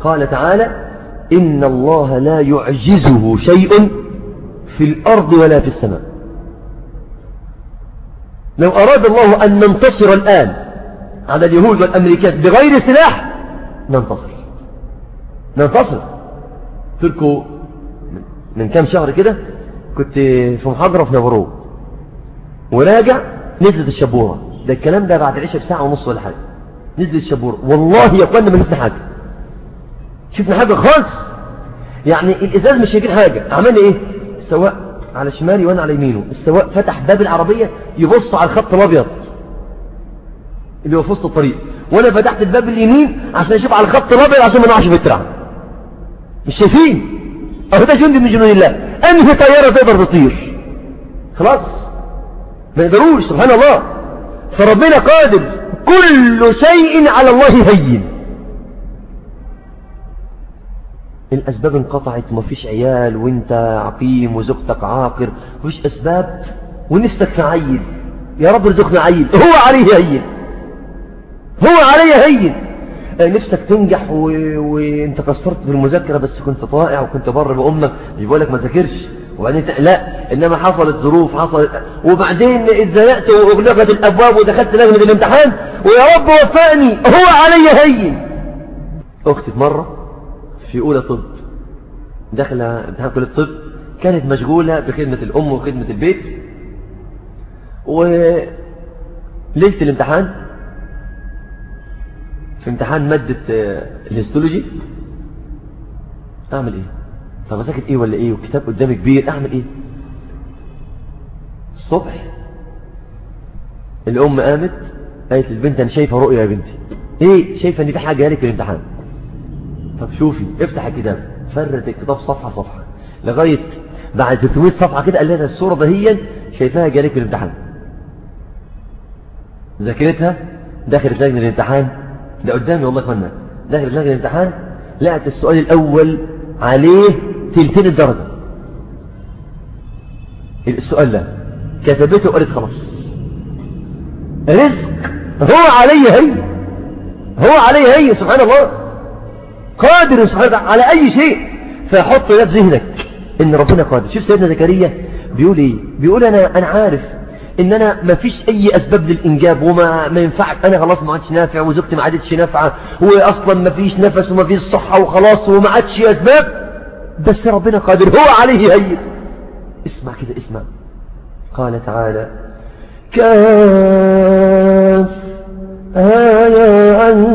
قال تعالى إن الله لا يعجزه شيء في الأرض ولا في السماء. لو أراد الله أن ننتصر الآن على اليهود والأمريكان بغير سلاح ننتصر. ننتصر. تلكوا من كام شهر كده كنت في محاضرة في نبرو وراجع نزلت الشبورة. ده الكلام ده بعد العشاء بساعة ونص ولا حاجة. نزلت الشبورة. والله يا اخوانا ما شفنا حاجة. شفنا حاجة خالص. يعني الإزاز مش هيجيب حاجة. عملنا إيه؟ السواق على شمالي وأنا على يمينه. السواق فتح باب العربية يبص على الخط الأبيض. اللي هو في وسط الطريق. وأنا فتحت الباب اليمين عشان أشوف على الخط الأبيض عشان ما نقعش في الترعة مش شايفين؟ أهو ده جندي من جنود الله؟ أنهي طيارة تقدر تطير؟ خلاص. ما يقدروش سبحان الله. فربنا قادر كل شيء على الله هين. الأسباب انقطعت ومفيش عيال وانت عقيم وزوجتك عاقر. مفيش أسباب ونفسك في عيل. يا رب ارزقنا عيل. هو عليه هين هو عليه هين. نفسك تنجح و... وانت قصرت في المذاكرة بس كنت طائع وكنت بر بأمك يقول لك ما ذاكرش. وبعدين. لا إنما حصلت ظروف حصلت وبعدين اتزنقت وأغلقت الأبواب ودخلت لجنة الامتحان. ويا رب وفقني. هو علي هين. أختي مرة في أولى طب داخلة امتحان كلية الطب كانت مشغولة بخدمة الأم وخدمة البيت. وليلة الامتحان في امتحان مادة الهيستولوجي؟ أعمل إيه؟ طب أذاكر إيه ولا إيه؟ والكتاب قدامي كبير أعمل إيه؟ الصبح الأم قامت قالت للبنت أنا شايفة رؤية يا بنتي. إيه؟ شايفة إن في حاجة جالك في الامتحان. طب شوفي افتح الكتاب. فرت الكتاب صفحة صفحة. لغاية بعد 300 صفحة كده قال لها الصورة دهيا شايفاها جالك في الامتحان. ذاكرتها دخلت لجنة الامتحان. ده قدامي والله كمان دخلت لجنه الامتحان لقت السؤال الأول عليه تلتين الدرجة. السؤال ده كتبته وقالت خلاص. رزق هو علي هي. هو علي هي سبحان الله. قادر سبحانه على أي شيء. فحط ده في ذهنك إن ربنا قادر. شوف سيدنا زكريا بيقول إيه؟ بيقول أنا أنا عارف إن أنا ما فيش أي أسباب للإنجاب وما ما ينفعش أنا خلاص ما عادش نافع وزوجتي ما عادتش نافعة وأصلا ما فيش نفس وما فيش صحة وخلاص وما عادش أسباب. بس ربنا قادر هو عليه هي اسمع كده اسمع. قال تعالى كاف عن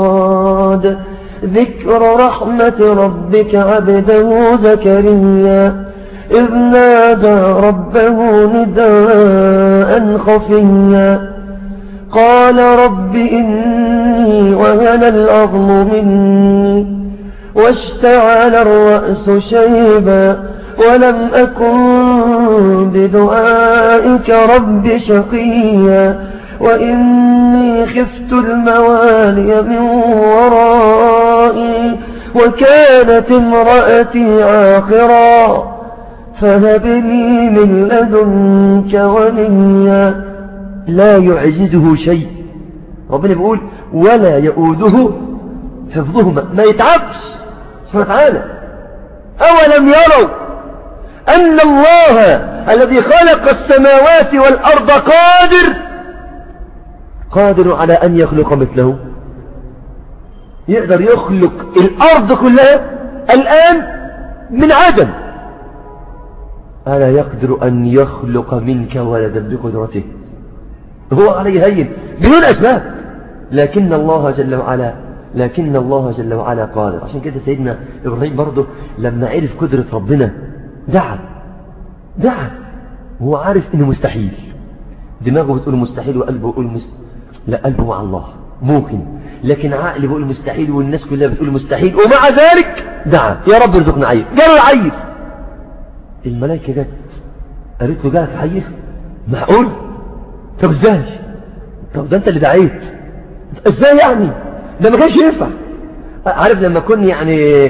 صاد. ذكر رحمة ربك عبده زكريا. إذ نادى ربه نداء خفيا. قال رب إني وهن الأظم مني واشتعل الرأس شيبا ولم أكن بدعائك رب شقيا. وإني خفت الموالي من ورائي وكانت امرأتي عاقرا. فهب لي من لدنك وليا. لا يعجزه شيء. ربنا بيقول ولا يؤوده حفظهما. ما يتعبش. سبحانه وتعالى. أولم يروا أن الله الذي خلق السماوات والأرض قادر. قادر على أن يخلق مثله. يقدر يخلق الأرض كلها الآن من عدم. ألا يقدر أن يخلق منك ولدا بقدرته؟ هو عليه هين بدون أسباب. لكن الله جل وعلا لكن الله جل وعلا قادر عشان كده سيدنا إبراهيم برضه لما عرف قدرة ربنا دعا دعا. هو عارف إنه مستحيل. دماغه بتقول مستحيل وقلبه بيقول مست... لا قلبه مع الله ممكن. لكن عقلي بيقول مستحيل والناس كلها بتقول مستحيل ومع ذلك دعا. يا رب ارزقنا عيل قالوا العيل الملائكة جت قالت له جالك عيل معقول؟ طب إزاي؟ طب ده أنت اللي دعيت. إزاي يعني؟ ده ما كانش ينفع. عارف لما كنت يعني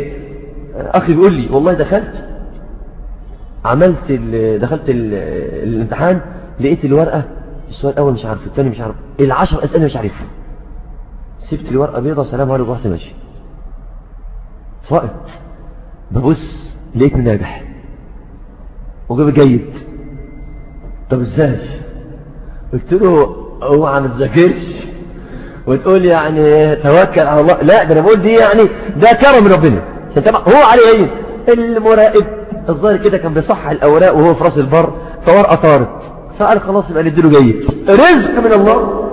أخي بيقول لي والله دخلت عملت ال دخلت ال الامتحان لقيت الورقة السؤال الأول مش عارف الثاني مش عارف العشر أسئلة مش عارفها. سبت الورقة بيضة سلام عليكم ورحت ماشي. سقط ببص لقيتني ناجح. وجاب جيد. طب إزاي؟ قلت له اوعى ما تذاكرش؟ وتقول يعني توكل على الله. لا ده أنا بقول دي يعني ده كرم ربنا. هو عليه إيه المراقب الظاهر كده كان بيصح الأوراق وهو في رأس البر فورقة طارت فقال خلاص يبقى نديله جيد. رزق من الله.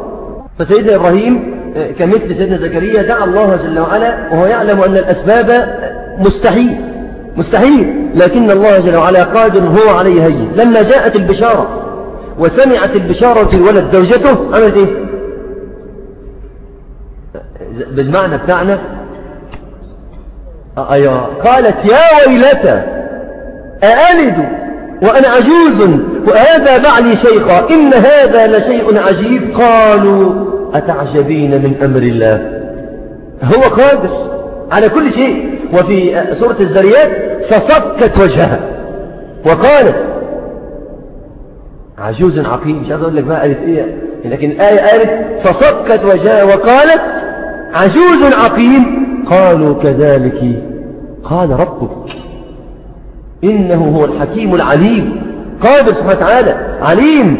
فسيدنا إبراهيم كمثل سيدنا زكريا دعا الله جل وعلا وهو يعلم أن الأسباب مستحيل. مستحيل لكن الله جل وعلا قادر هو عليه هين. لما جاءت البشارة وسمعت البشارة الولد زوجته عملت إيه؟ بالمعنى بتاعنا؟ أيوة. قالت يا ويلتى أألد وأنا عجوز وهذا بعلي شيخا إن هذا لشيء عجيب. قالوا أتعجبين من أمر الله؟ هو قادر على كل شيء. وفي سورة الزريات فصكت وجهها. وقالت عجوز عقيم مش عايز أقول لك بقى قالت إيه لكن الآية قالت فصكت وجهها وقالت عجوز عقيم. قالوا كذلك. قال ربك إنه هو الحكيم العليم. قادر سبحانه وتعالى عليم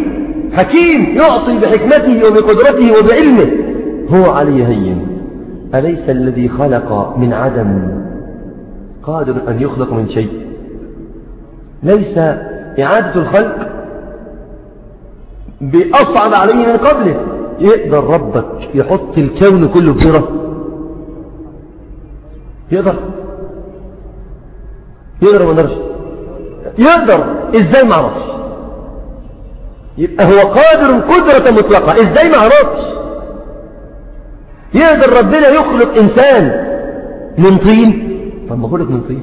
حكيم يعطي بحكمته وبقدرته وبعلمه. هو علي هين. أليس الذي خلق من عدم؟ قادر أن يخلق من شيء. ليس إعادة الخلق بأصعب عليه من قبله. يقدر ربك يحط الكون كله بذرة يقدر. يقدر ما يقدرش يقدر. إزاي ما عرفش؟ يبقى هو قادر قدرة مطلقة. إزاي ما عرفش؟ يقدر ربنا يخلق إنسان من طين. طب ما خلق من طين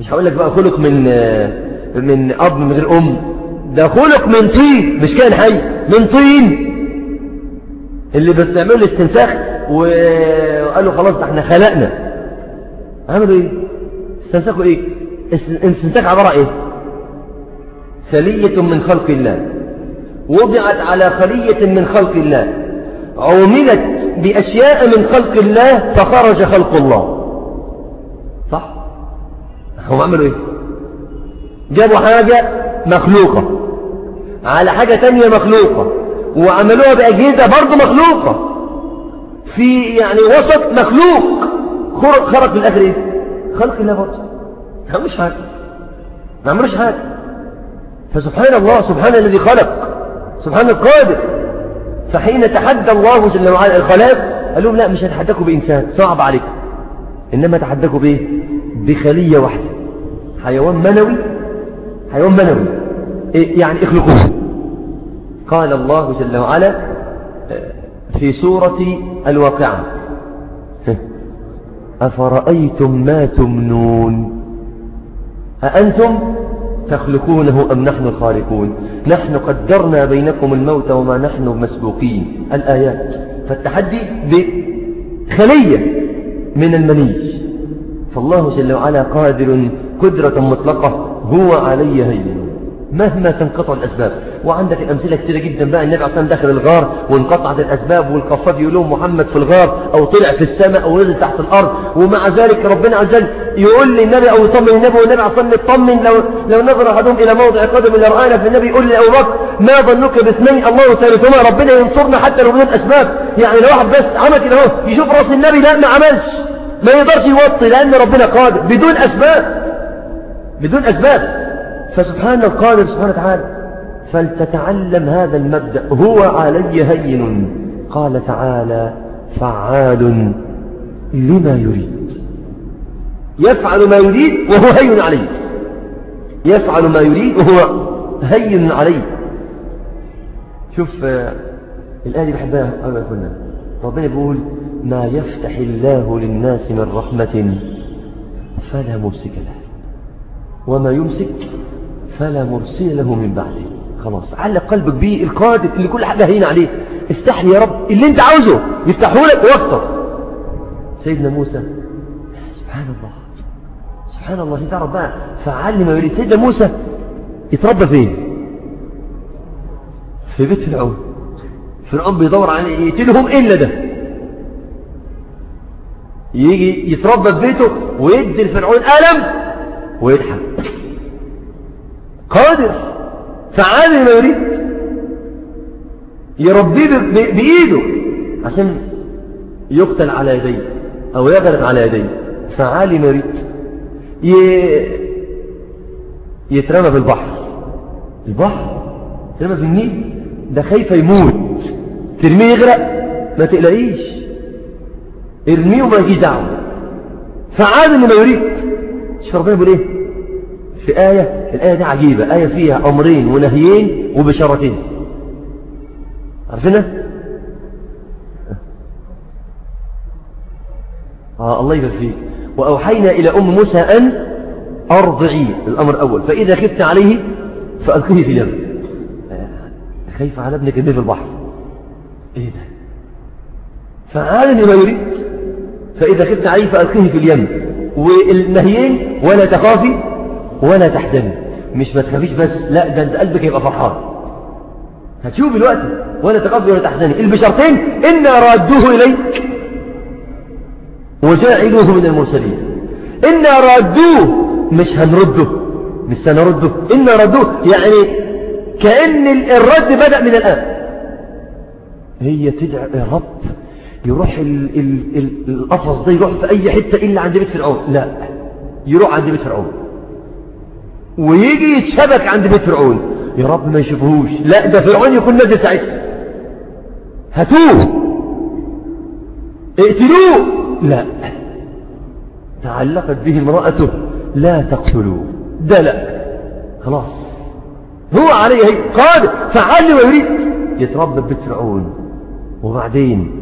مش هقول لك بقى خلق من من أب من غير أم. ده خلق من طين مش كان حي. من طين. اللي بتعملوا الاستنساخ وقالوا خلاص ده إحنا خلقنا. عملوا إيه؟ استنسخوا إيه؟ استنساخ عبارة إيه؟ خلية من خلق الله. وضعت على خلية من خلق الله. عملت بأشياء من خلق الله فخرج خلق الله. هم عملوا إيه؟ جابوا حاجة مخلوقة. على حاجة تانية مخلوقة. وعملوها بأجهزة برضو مخلوقة. في يعني وسط مخلوق. خرج في الآخر إيه؟ خلق الله برضو. ما عملوش حاجة. ما عملوش حاجة. فسبحان الله سبحان الذي خلق. سبحان القادر. فحين تحدى الله جل وعلا الخلاق قال لهم لا مش هتحدكوا بإنسان. صعب عليكم. إنما تحدكوا بإيه؟ بخلية واحدة. حيوان منوي حيوان منوي إيه يعني اخلقوه. قال الله جل وعلا في سورة الواقعة. أفرأيتم ما تمنون؟ أأنتم تخلقونه أم نحن الخالقون؟ نحن قدرنا بينكم الموت وما نحن مسبوقين. الآيات. فالتحدي بخلية من المني فالله جل وعلا قادر قدرة مطلقة هو علي هين مهما تنقطع الأسباب وعندك الأمثلة كثيرة جدا بقى النبي عصام داخل الغار وانقطعت الأسباب والقفاف يقولون محمد في الغار أو طلع في السماء أو نزل تحت الأرض ومع ذلك ربنا عز وجل يقول للنبي أو يطمن النبي والنبي عصام يطمن لو, لو نظر أحدهم إلى موضع قدم الرآن في النبي يقول لأبو بكر ما ظنك باثنين الله ثالثهما ربنا ينصرنا حتى لو بدون أسباب يعني لو واحد بس عمل كده اهو يشوف رأس النبي لا ما عملش. ما يقدرش يوطي لأن ربنا قادر بدون أسباب. بدون أسباب. فسبحان القادر سبحانه وتعالى. فلتتعلم هذا المبدأ. هو علي هين. قال تعالى فعال لما يريد. يفعل ما يريد وهو هين عليه يفعل ما يريد وهو هين عليه شوف الآية دي بحبها أولا كنا ربنا بيقول ما يفتح الله للناس من رحمة فلا ممسك له وما يمسك فلا مرسل له من بعده. خلاص علق قلبك بيه القادر اللي كل حاجة هين عليه. افتح لي يا رب اللي انت عاوزه يفتحه لك وأكتر سيدنا موسى سبحان الله سبحان الله تعرف بقى فعل ما يريد. سيدنا موسى يتربى فين؟ في بيت فرعون. فرعون بيدور على يقتلهم إلا ده. يجي يتربى في بيته ويدي لفرعون ألم. ويضحك. قادر. فعال ما يريد. يربيه بإيده. عشان يقتل على يديه. أو يغرق على يديه. فعال ما يريد. يترمى في البحر. البحر يترمى في النيل ده خايف يموت. ترميه يغرق. ما تقلقيش. ارميه وما يجيش دعوة. فعال ما يريد. شوف ربنا بيقول إيه؟ في آية الآية دي عجيبة. آية فيها أمرين ونهيين وبشارتين عارفينها آه الله يبارك وأوحينا إلى أم موسى أن أرضعيه الأمر الأول. فإذا خفت عليه فألقيه في اليم. خايف على ابنك ابنه في البحر. إيه ده؟ فعال لما يريد. فإذا خفت عليه فألقيه في اليم. والنهيين ولا تخافي ولا تحزني. مش ما تخافيش بس لا ده انت قلبك يبقى فرحان. هتشوف الوقت ولا تخافي ولا تحزني. البشرتين إنا رادوه إليك وجاعلوه من المرسلين. إنا رادوه مش هنرده مش سنرده. إنا ردوه يعني كأن الرد بدأ من الآن. هي يروح القفص ده يروح في أي حتة إلا عند بيت فرعون. لا. يروح عند بيت فرعون. ويجي يتشبك عند بيت فرعون. يا رب ما يشوفهوش لا ده فرعون يكون نازل ساعتها. هاتوه. اقتلوه. لا. تعلقت به امرأته. لا تقتلوه. ده لا. خلاص. هو عليه قادر. فعل ويريد. يتربى بيت فرعون. وبعدين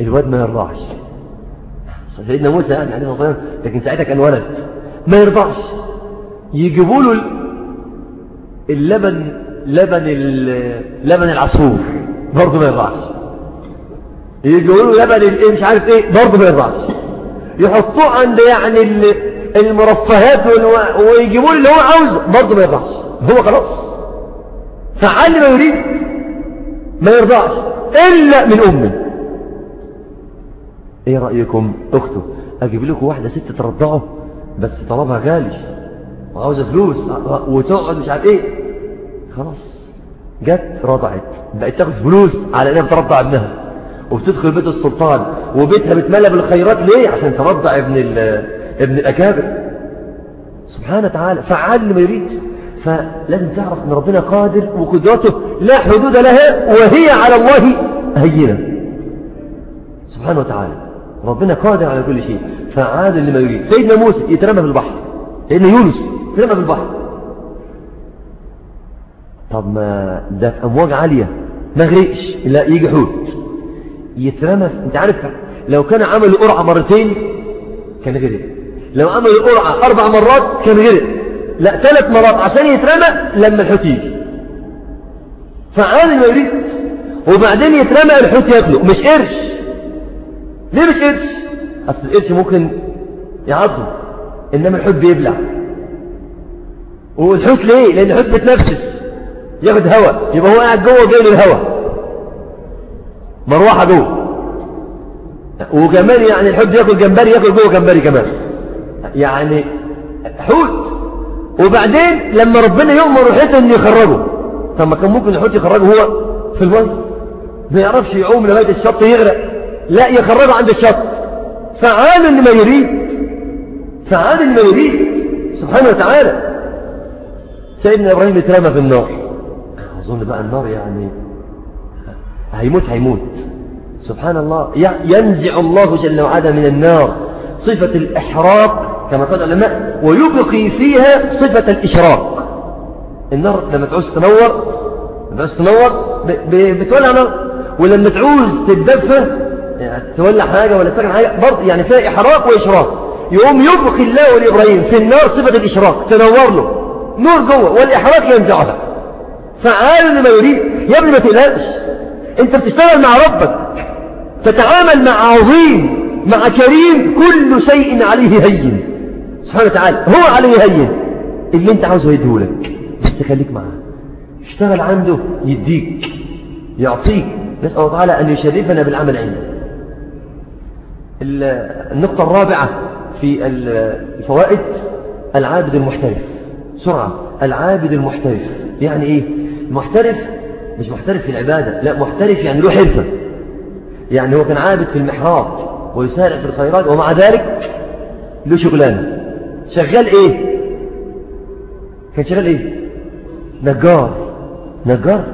الواد ما يرضعش سيدنا موسى يعني عليه الصلاة والسلام لكن ساعتها كان ولد ما يرضعش يجيبوا له اللبن لبن لبن العصفور برضه ما يرضعش يجيبوا له لبن الايه مش عارف إيه برضه ما يرضعش يحطوه عند يعني المرفهات ويجيبوا له اللي هو عاوزه برضه ما يرضعش هو خلاص. فعل ما يريد ما يرضعش إلا من أمه. إيه رأيكم؟ أخته. أجيب لكم واحدة ست ترضعه بس طلبها غالي. وعاوزة فلوس. وتقعد مش عارف إيه. خلاص. جت رضعت. بقت تاخد فلوس على إنها بترضع ابنها. وبتدخل بيت السلطان. وبيتها بتملى بالخيرات ليه؟ عشان ترضع ابن ابن الأكابر. سبحانه وتعالى. فعال لما يريد. فلازم تعرف إن ربنا قادر وقدرته لا حدود لها وهي على الله هينة. سبحانه وتعالى. ربنا قادر على كل شيء فعاد لما يريد. سيدنا موسى يترمى في البحر. سيدنا يونس يترمى في البحر. طب ما ده في أمواج عالية. ما غرقش لا يجي حوت. يترمى أنت عارف لو كان عمل قرعة مرتين كان غرق. لو عمل قرعة أربع مرات كان غرق. لا ثلاث مرات عشان يترمى لما الحوت يجي. فعاد ما يريد. وبعدين يترمى الحوت ياكله. مش قرش. ليه مش قرش أصل القرش ممكن يعضه إنما الحوت بيبلع. والحوت ليه؟ لأن الحوت بتنفس ياخد هواء يبقى هو قاعد جوه جاي للهواء مروحة جوه. وكمان يعني الحوت بياكل جمبري ياكل جوه جمبري كمان. يعني حوت. وبعدين لما ربنا يؤمر الحوت إنه يخرجه. طب ما كان ممكن الحوت يخرجه هو في الميه ما يعرفش يعوم لغاية الشط يغرق. لا يخرجه عند الشط فعال لما يريد فعال لما يريد سبحانه وتعالى. سيدنا إبراهيم اترمى في النار. أظن بقى النار يعني هيموت هيموت. سبحان الله ينزع الله جل وعلا من النار صفة الإحراق كما قال العلماء ويبقي فيها صفة الإشراق. النار لما تعوز تنور لما تعوز تنور بتولع نار. ولما تعوز تتدفى تولع حاجة ولا تسكن حاجة برضه يعني فيها إحراق وإشراق. يقوم يبقي الله لإبراهيم في النار صفة الإشراق تنور له. نور جوه والإحراق ينزعها فعال لما يريد. يا ابني ما تقلقش. أنت بتشتغل مع ربك. تتعامل مع عظيم مع كريم كل شيء عليه هين. سبحانه وتعالى هو عليه هين. اللي أنت عاوزه يديهولك. بس خليك معاه. اشتغل عنده يديك يعطيك. نسأل الله تعالى أن يشرفنا بالعمل عنده. النقطة الرابعة في الفوائد العابد المحترف. سرعة العابد المحترف. يعني إيه؟ المحترف مش محترف في العبادة لا محترف يعني له حرفة يعني هو كان عابد في المحراب ويسارع في الخيرات ومع ذلك له شغلانة. شغال إيه؟ كان شغال إيه؟ نجار. نجار؟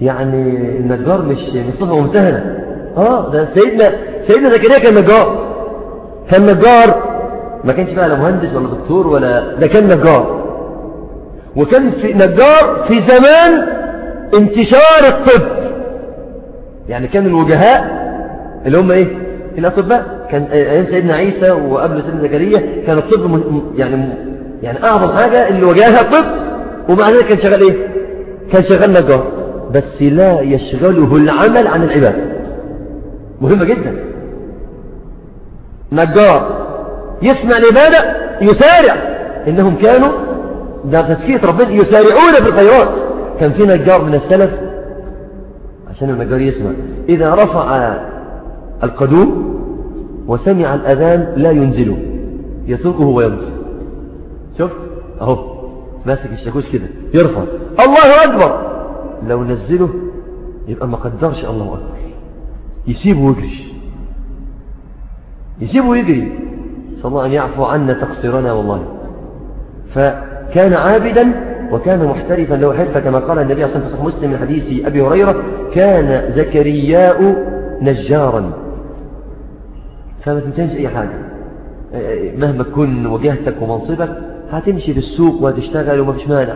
يعني النجار مش صفة ممتهنة. آه ده سيدنا سيدنا زكريا كان نجار كان نجار ما كانش بقى لا مهندس ولا دكتور ولا ده كان نجار وكان في نجار في زمان انتشار الطب. يعني كان الوجهاء اللي هم إيه؟ الأطباء. كان أيام سيدنا عيسى وقبل سيدنا زكريا كان الطب يعني يعني أعظم حاجة اللي وجهها الطب. ومع ذلك كان شغال إيه؟ كان شغال نجار بس لا يشغله العمل عن العبادة. مهمة جدا. نجار يسمع العبادة يسارع. إنهم كانوا ده تزكية ربنا يسارعون في الخيرات. كان في نجار من السلف عشان النجار يسمع. إذا رفع القدوم وسمع الأذان لا ينزله يتركه ويمضي. شفت؟ أهو ماسك الشاكوش كده يرفع. الله أكبر! لو نزله يبقى ما قدرش الله أكبر. يسيبه ويجري يسيبه ويجري صلى الله أن يعفو عنا تقصيرنا والله. فكان عابدا وكان محترفا له حرفة كما قال النبي صلى الله عليه وسلم مسلم من حديث أبي هريرة كان زكرياء نجارا. فما تنتهيش أي حاجة. مهما تكون وجهتك ومنصبك هتمشي في السوق وهتشتغل وما فيش مانع.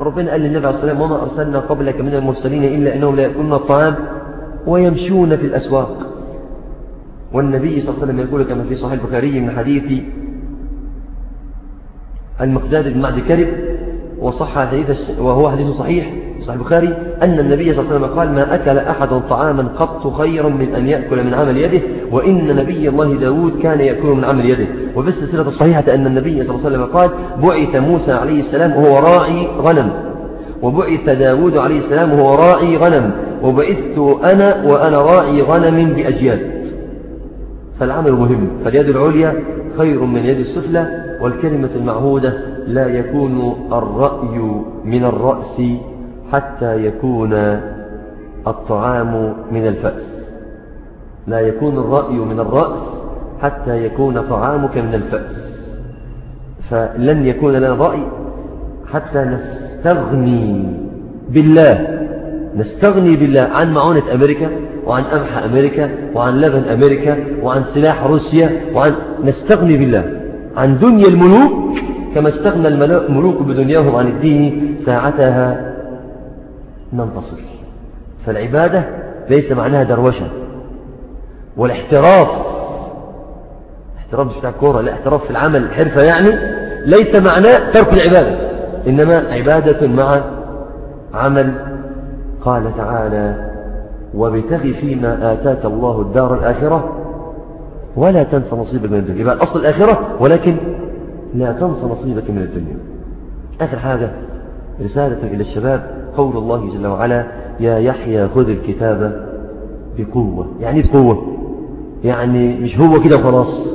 ربنا قال للنبي عليه الصلاة والسلام وما أرسلنا قبلك من المرسلين إلا أنهم لا يأكلون الطعام ويمشون في الأسواق. والنبي صلى الله عليه وسلم يقول كما في صحيح البخاري من حديث المقداد بن معد كرب وصح حديث وهو حديث صحيح صحيح البخاري أن النبي صلى الله عليه وسلم قال ما أكل أحد طعاما قط خيرا من أن يأكل من عمل يده وإن نبي الله داود كان يأكل من عمل يده. وفي السلسلة الصحيحة أن النبي صلى الله عليه وسلم قال بعث موسى عليه السلام وهو راعي غنم. وبعث داود عليه السلام وهو راعي غنم. وبعثت أنا وأنا راعي غنم بأجيال. فالعمل مهم فاليد العليا خير من يد السفلى والكلمة المعهودة لا يكون الرأي من الرأس حتى يكون الطعام من الفأس. لا يكون الرأي من الرأس حتى يكون طعامك من الفأس. فلن يكون لنا رأي حتى نستغني بالله. نستغني بالله. عن معونة أمريكا وعن أمح أمريكا وعن لبن أمريكا وعن سلاح روسيا وعن نستغني بالله. عن دنيا الملوك كما استغنى الملوك بدنياهم عن الدين ساعتها ننتصر فالعبادة ليس معناها دروشة. والاحتراف احتراف بتاع الكورة لا احتراف في العمل الحرفة يعني ليس معناه ترك العبادة. إنما عبادة مع عمل. قال تعالى وابتغ فيما آتاك الله الدار الآخرة ولا تنسى نصيبك من الدنيا. يبقى الأصل الآخرة ولكن لا تنسى نصيبك من الدنيا. آخر حاجة رسالة إلى الشباب قول الله جل وعلا يا يحيى خذ الكتاب بقوة. يعني بقوة؟ يعني مش هو كده خلاص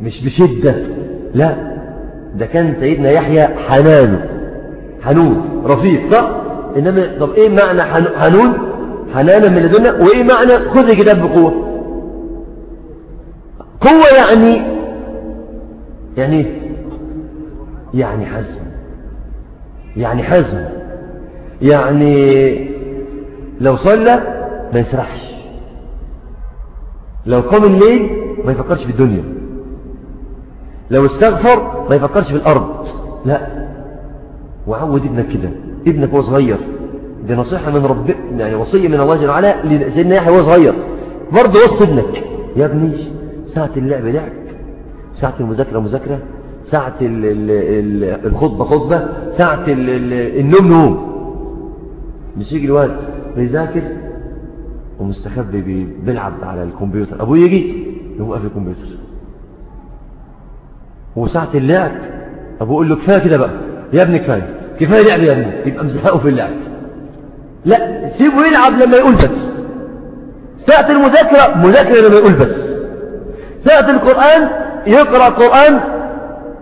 مش بشدة. لا ده كان سيدنا يحيى حنان. حنون رفيق صح؟ إنما طب إيه معنى حنون؟ حنانا من لدنا وإيه معنى خذ الكتاب بقوة؟ قوة يعني يعني يعني حزم يعني حزم يعني لو صلى ما يسرحش لو قام الليل ما يفكرش في الدنيا لو استغفر ما يفكرش في الأرض لا وعود ابنك كده ابنك هو صغير دي نصيحة من رب يعني وصية من الله جل وعلا لسيدنا يحيى وهو صغير. برضه وصي ابنك. يا ابني ساعة اللعب لعب. ساعة المذاكرة مذاكرة. ساعة الخطبة خطبة. ساعة النوم نوم. مش يجي الوقت بيذاكر ومستخبي بيلعب على الكمبيوتر. أبوه يجي يقوم قافل الكمبيوتر. وساعة اللعب. أبوه يقول له كفاية كده بقى. يا ابني كفاية. كفاية لعب يا ابني. يبقى مزهقه في اللعب. لا سيبه يلعب لما يقول بس. ساعة المذاكرة مذاكرة لما يقول بس. ساعة القرآن يقرأ قرآن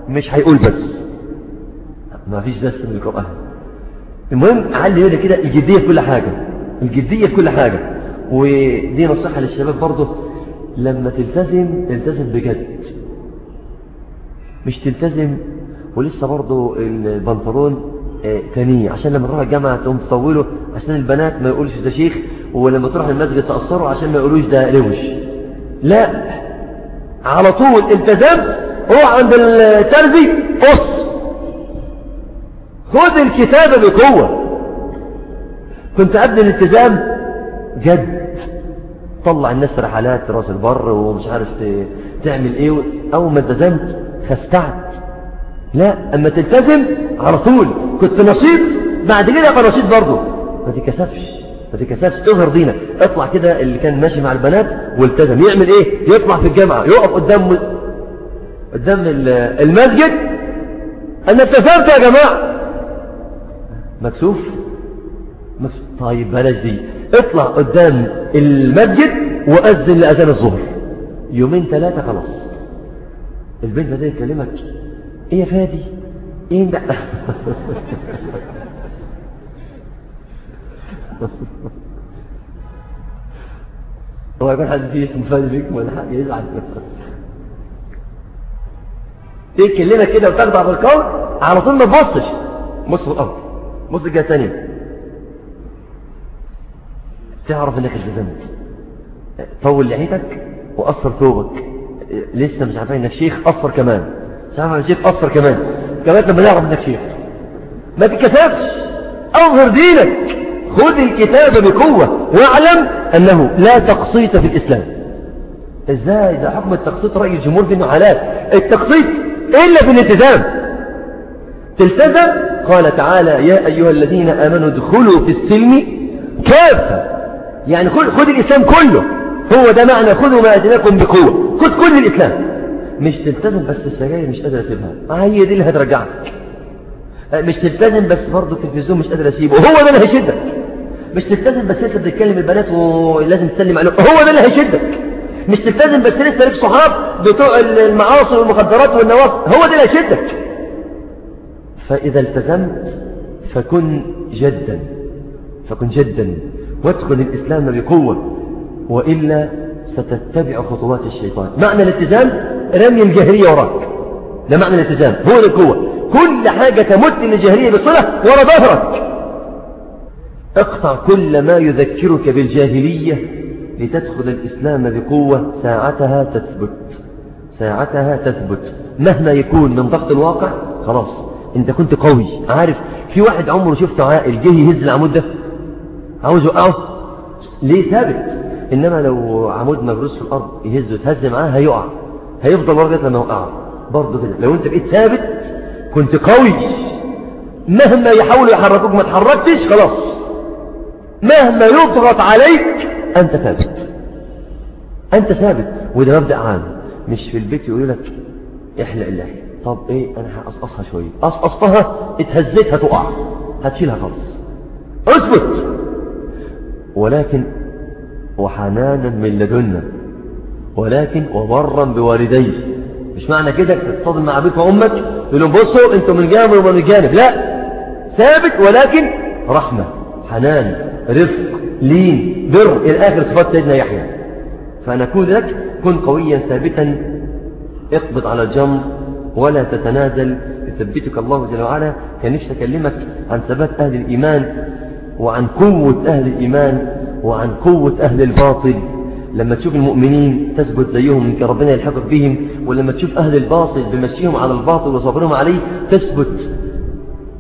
مش هيقول بس. ما فيش بس من القرآن. المهم علي يقول كده الجدية في كل حاجة. الجدية في كل حاجة. ودي نصيحة للشباب برضه. لما تلتزم تلتزم بجد. مش تلتزم. ولسه برضه البنطلون تانية عشان لما تروح الجامعة تقوم تطوله عشان البنات ما يقولش ده شيخ ولما تروح المسجد تأثره عشان ما يقولوش ده روش لا. على طول التزمت روح عند الترزي قص خذ الكتاب بقوة. كنت قبل الالتزام جد. طلع الناس رحلات راس البر ومش عارف تعمل إيه. أول ما التزمت خستعت لا. أما تلتزم على طول. كنت نشيط بعد كده ابقى نشيط برضه. ما تكسفش ما تتكسفش تظهر دينك. اطلع كده اللي كان ماشي مع البنات والتزم. يعمل إيه؟ يطلع في الجامعة. يقف قدام قدام المسجد. أنا التزمت يا جماعة. مكسوف؟ مكسوف. طيب بلاش دي. اطلع قدام المسجد وأذن لأذان الظهر. يومين ثلاثة خلاص. البنت دي يكلمك إيه يا فادي؟ ده؟ هو يكون حد فيه اسمه فادي بيكم ولا حاجة؟ يزعل. تكلمك كده وتخضع بالقول على طول ما تبصش. بص في الأرض. بص الجهة الثانية تعرف إنك التزمت طول لحيتك وقصر ثوبك. لسه مش عارفين إنك شيخ قصر كمان. مش عارف إنك شيخ قصر كمان. كمان لما نعرف انك شيخ ما تتكسفش أظهر دينك. خذ الكتاب بقوة واعلم أنه لا تقسيط في الإسلام. إزاي؟ ده حكم التقسيط رأي الجمهور في انه حلال التقسيط إلا في الالتزام. تلتزم؟ قال تعالى يا أيها الذين آمنوا ادخلوا في السلم كافة يعني خذ الإسلام كله. هو ده معنى خذوا ما أتيناكم بقوة. خذ كل الإسلام. مش تلتزم بس السجاير مش قادر أسيبها. هي دي اللي هترجعك. مش تلتزم بس برضه التلفزيون مش قادر أسيبه. هو ده اللي هيشدك. مش تلتزم بس لسه بتتكلم البنات ولازم تسلم عليهم. هو ده اللي هيشدك. مش تلتزم بس لسه ليك صحاب بتوع المعاصي والمخدرات والنواصي هو ده اللي هيشدك. فإذا التزمت فكن جدا. فكن جدا. وادخل الإسلام بقوة. وإلا ستتبع خطوات الشيطان. معنى الالتزام؟ رمي الجاهلية وراك. ده معنى الالتزام. هو القوة. كل حاجة تمت للجاهلية بصلة ورا ظهرك. اقطع كل ما يذكرك بالجاهلية لتدخل الإسلام بقوة ساعتها تثبت. ساعتها تثبت. مهما يكون من ضغط الواقع خلاص. انت كنت قوي. عارف في واحد عمره شفته عائل جه يهز العمود ده؟ عاوز يوقعه ليه ثابت؟ إنما لو عمود مبروس في الأرض يهزه يتهز معاه هيقع. هيفضل ورقه لما يوقعه برضه كده. لو أنت بقيت ثابت كنت قوي مهما يحاولوا يحركوك ما تحركتش خلاص. مهما يضغط عليك أنت ثابت. أنت ثابت. وده مبدأ عام. مش في البيت يقول لك احلق اللحيه طب إيه أنا هقصقصها شوية. قصقصتها اتهزيت هتقع هتشيلها خالص. اثبت. ولكن وحنانا من لدنا ولكن وبرا بوالديه مش معنى كده تصطدم مع أبيك وأمك؟ تقول لهم بصوا أنتوا من جانب وما من جانب. لا ثابت ولكن رحمة حنان رفق لين بر. إلى آخر صفات سيدنا يحيى. فنكون لك كن قويا ثابتا. اقبض على الجمر ولا تتنازل. يثبتك الله جل وعلا. كان نفسي أكلمك عن ثبات أهل الإيمان وعن قوة أهل الإيمان. وعن قوة أهل الباطل. لما تشوف المؤمنين تثبت زيهم يمكن ربنا يلحقك بهم ولما تشوف أهل الباطل بمشيهم على الباطل وصبرهم عليه تثبت.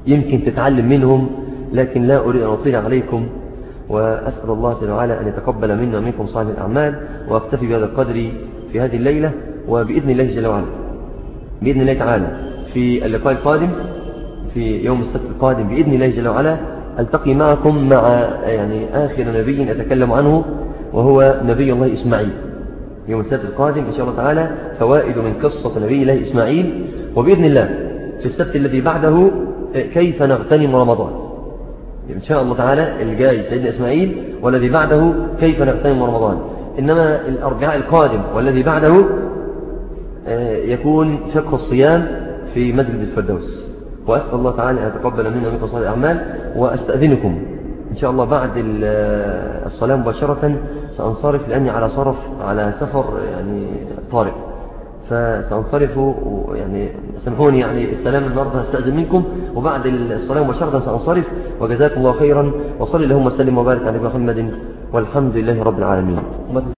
يمكن تتعلم منهم لكن لا أريد أن أطيل عليكم وأسأل الله جل وعلا أن يتقبل منا ومنكم صالح الأعمال وأكتفي بهذا القدر في هذه الليلة وبإذن الله جل وعلا. بإذن الله تعالى. في اللقاء القادم في يوم السبت القادم بإذن الله جل وعلا ألتقي معكم مع يعني آخر نبي أتكلم عنه وهو نبي الله إسماعيل. يوم السبت القادم إن شاء الله تعالى فوائد من قصة نبي الله إسماعيل. وبإذن الله في السبت الذي بعده كيف نغتنم رمضان؟ إن شاء الله تعالى الجاي سيدنا إسماعيل والذي بعده كيف نغتنم رمضان؟ إنما الأربعاء القادم والذي بعده يكون فقه الصيام في مسجد الفردوس. وأسأل الله تعالى أن يتقبل منا ومنكم صالح الأعمال وأستأذنكم. إن شاء الله بعد الصلاة مباشرة سأنصرف لأني على صرف على سفر يعني طارئ. فسأنصرف يعني سامحوني يعني السلام النهاردة هستأذن منكم. وبعد الصلاة مباشرة سأنصرف. وجزاكم الله خيرا. وصلي اللهم وسلم وبارك على محمد والحمد لله رب العالمين.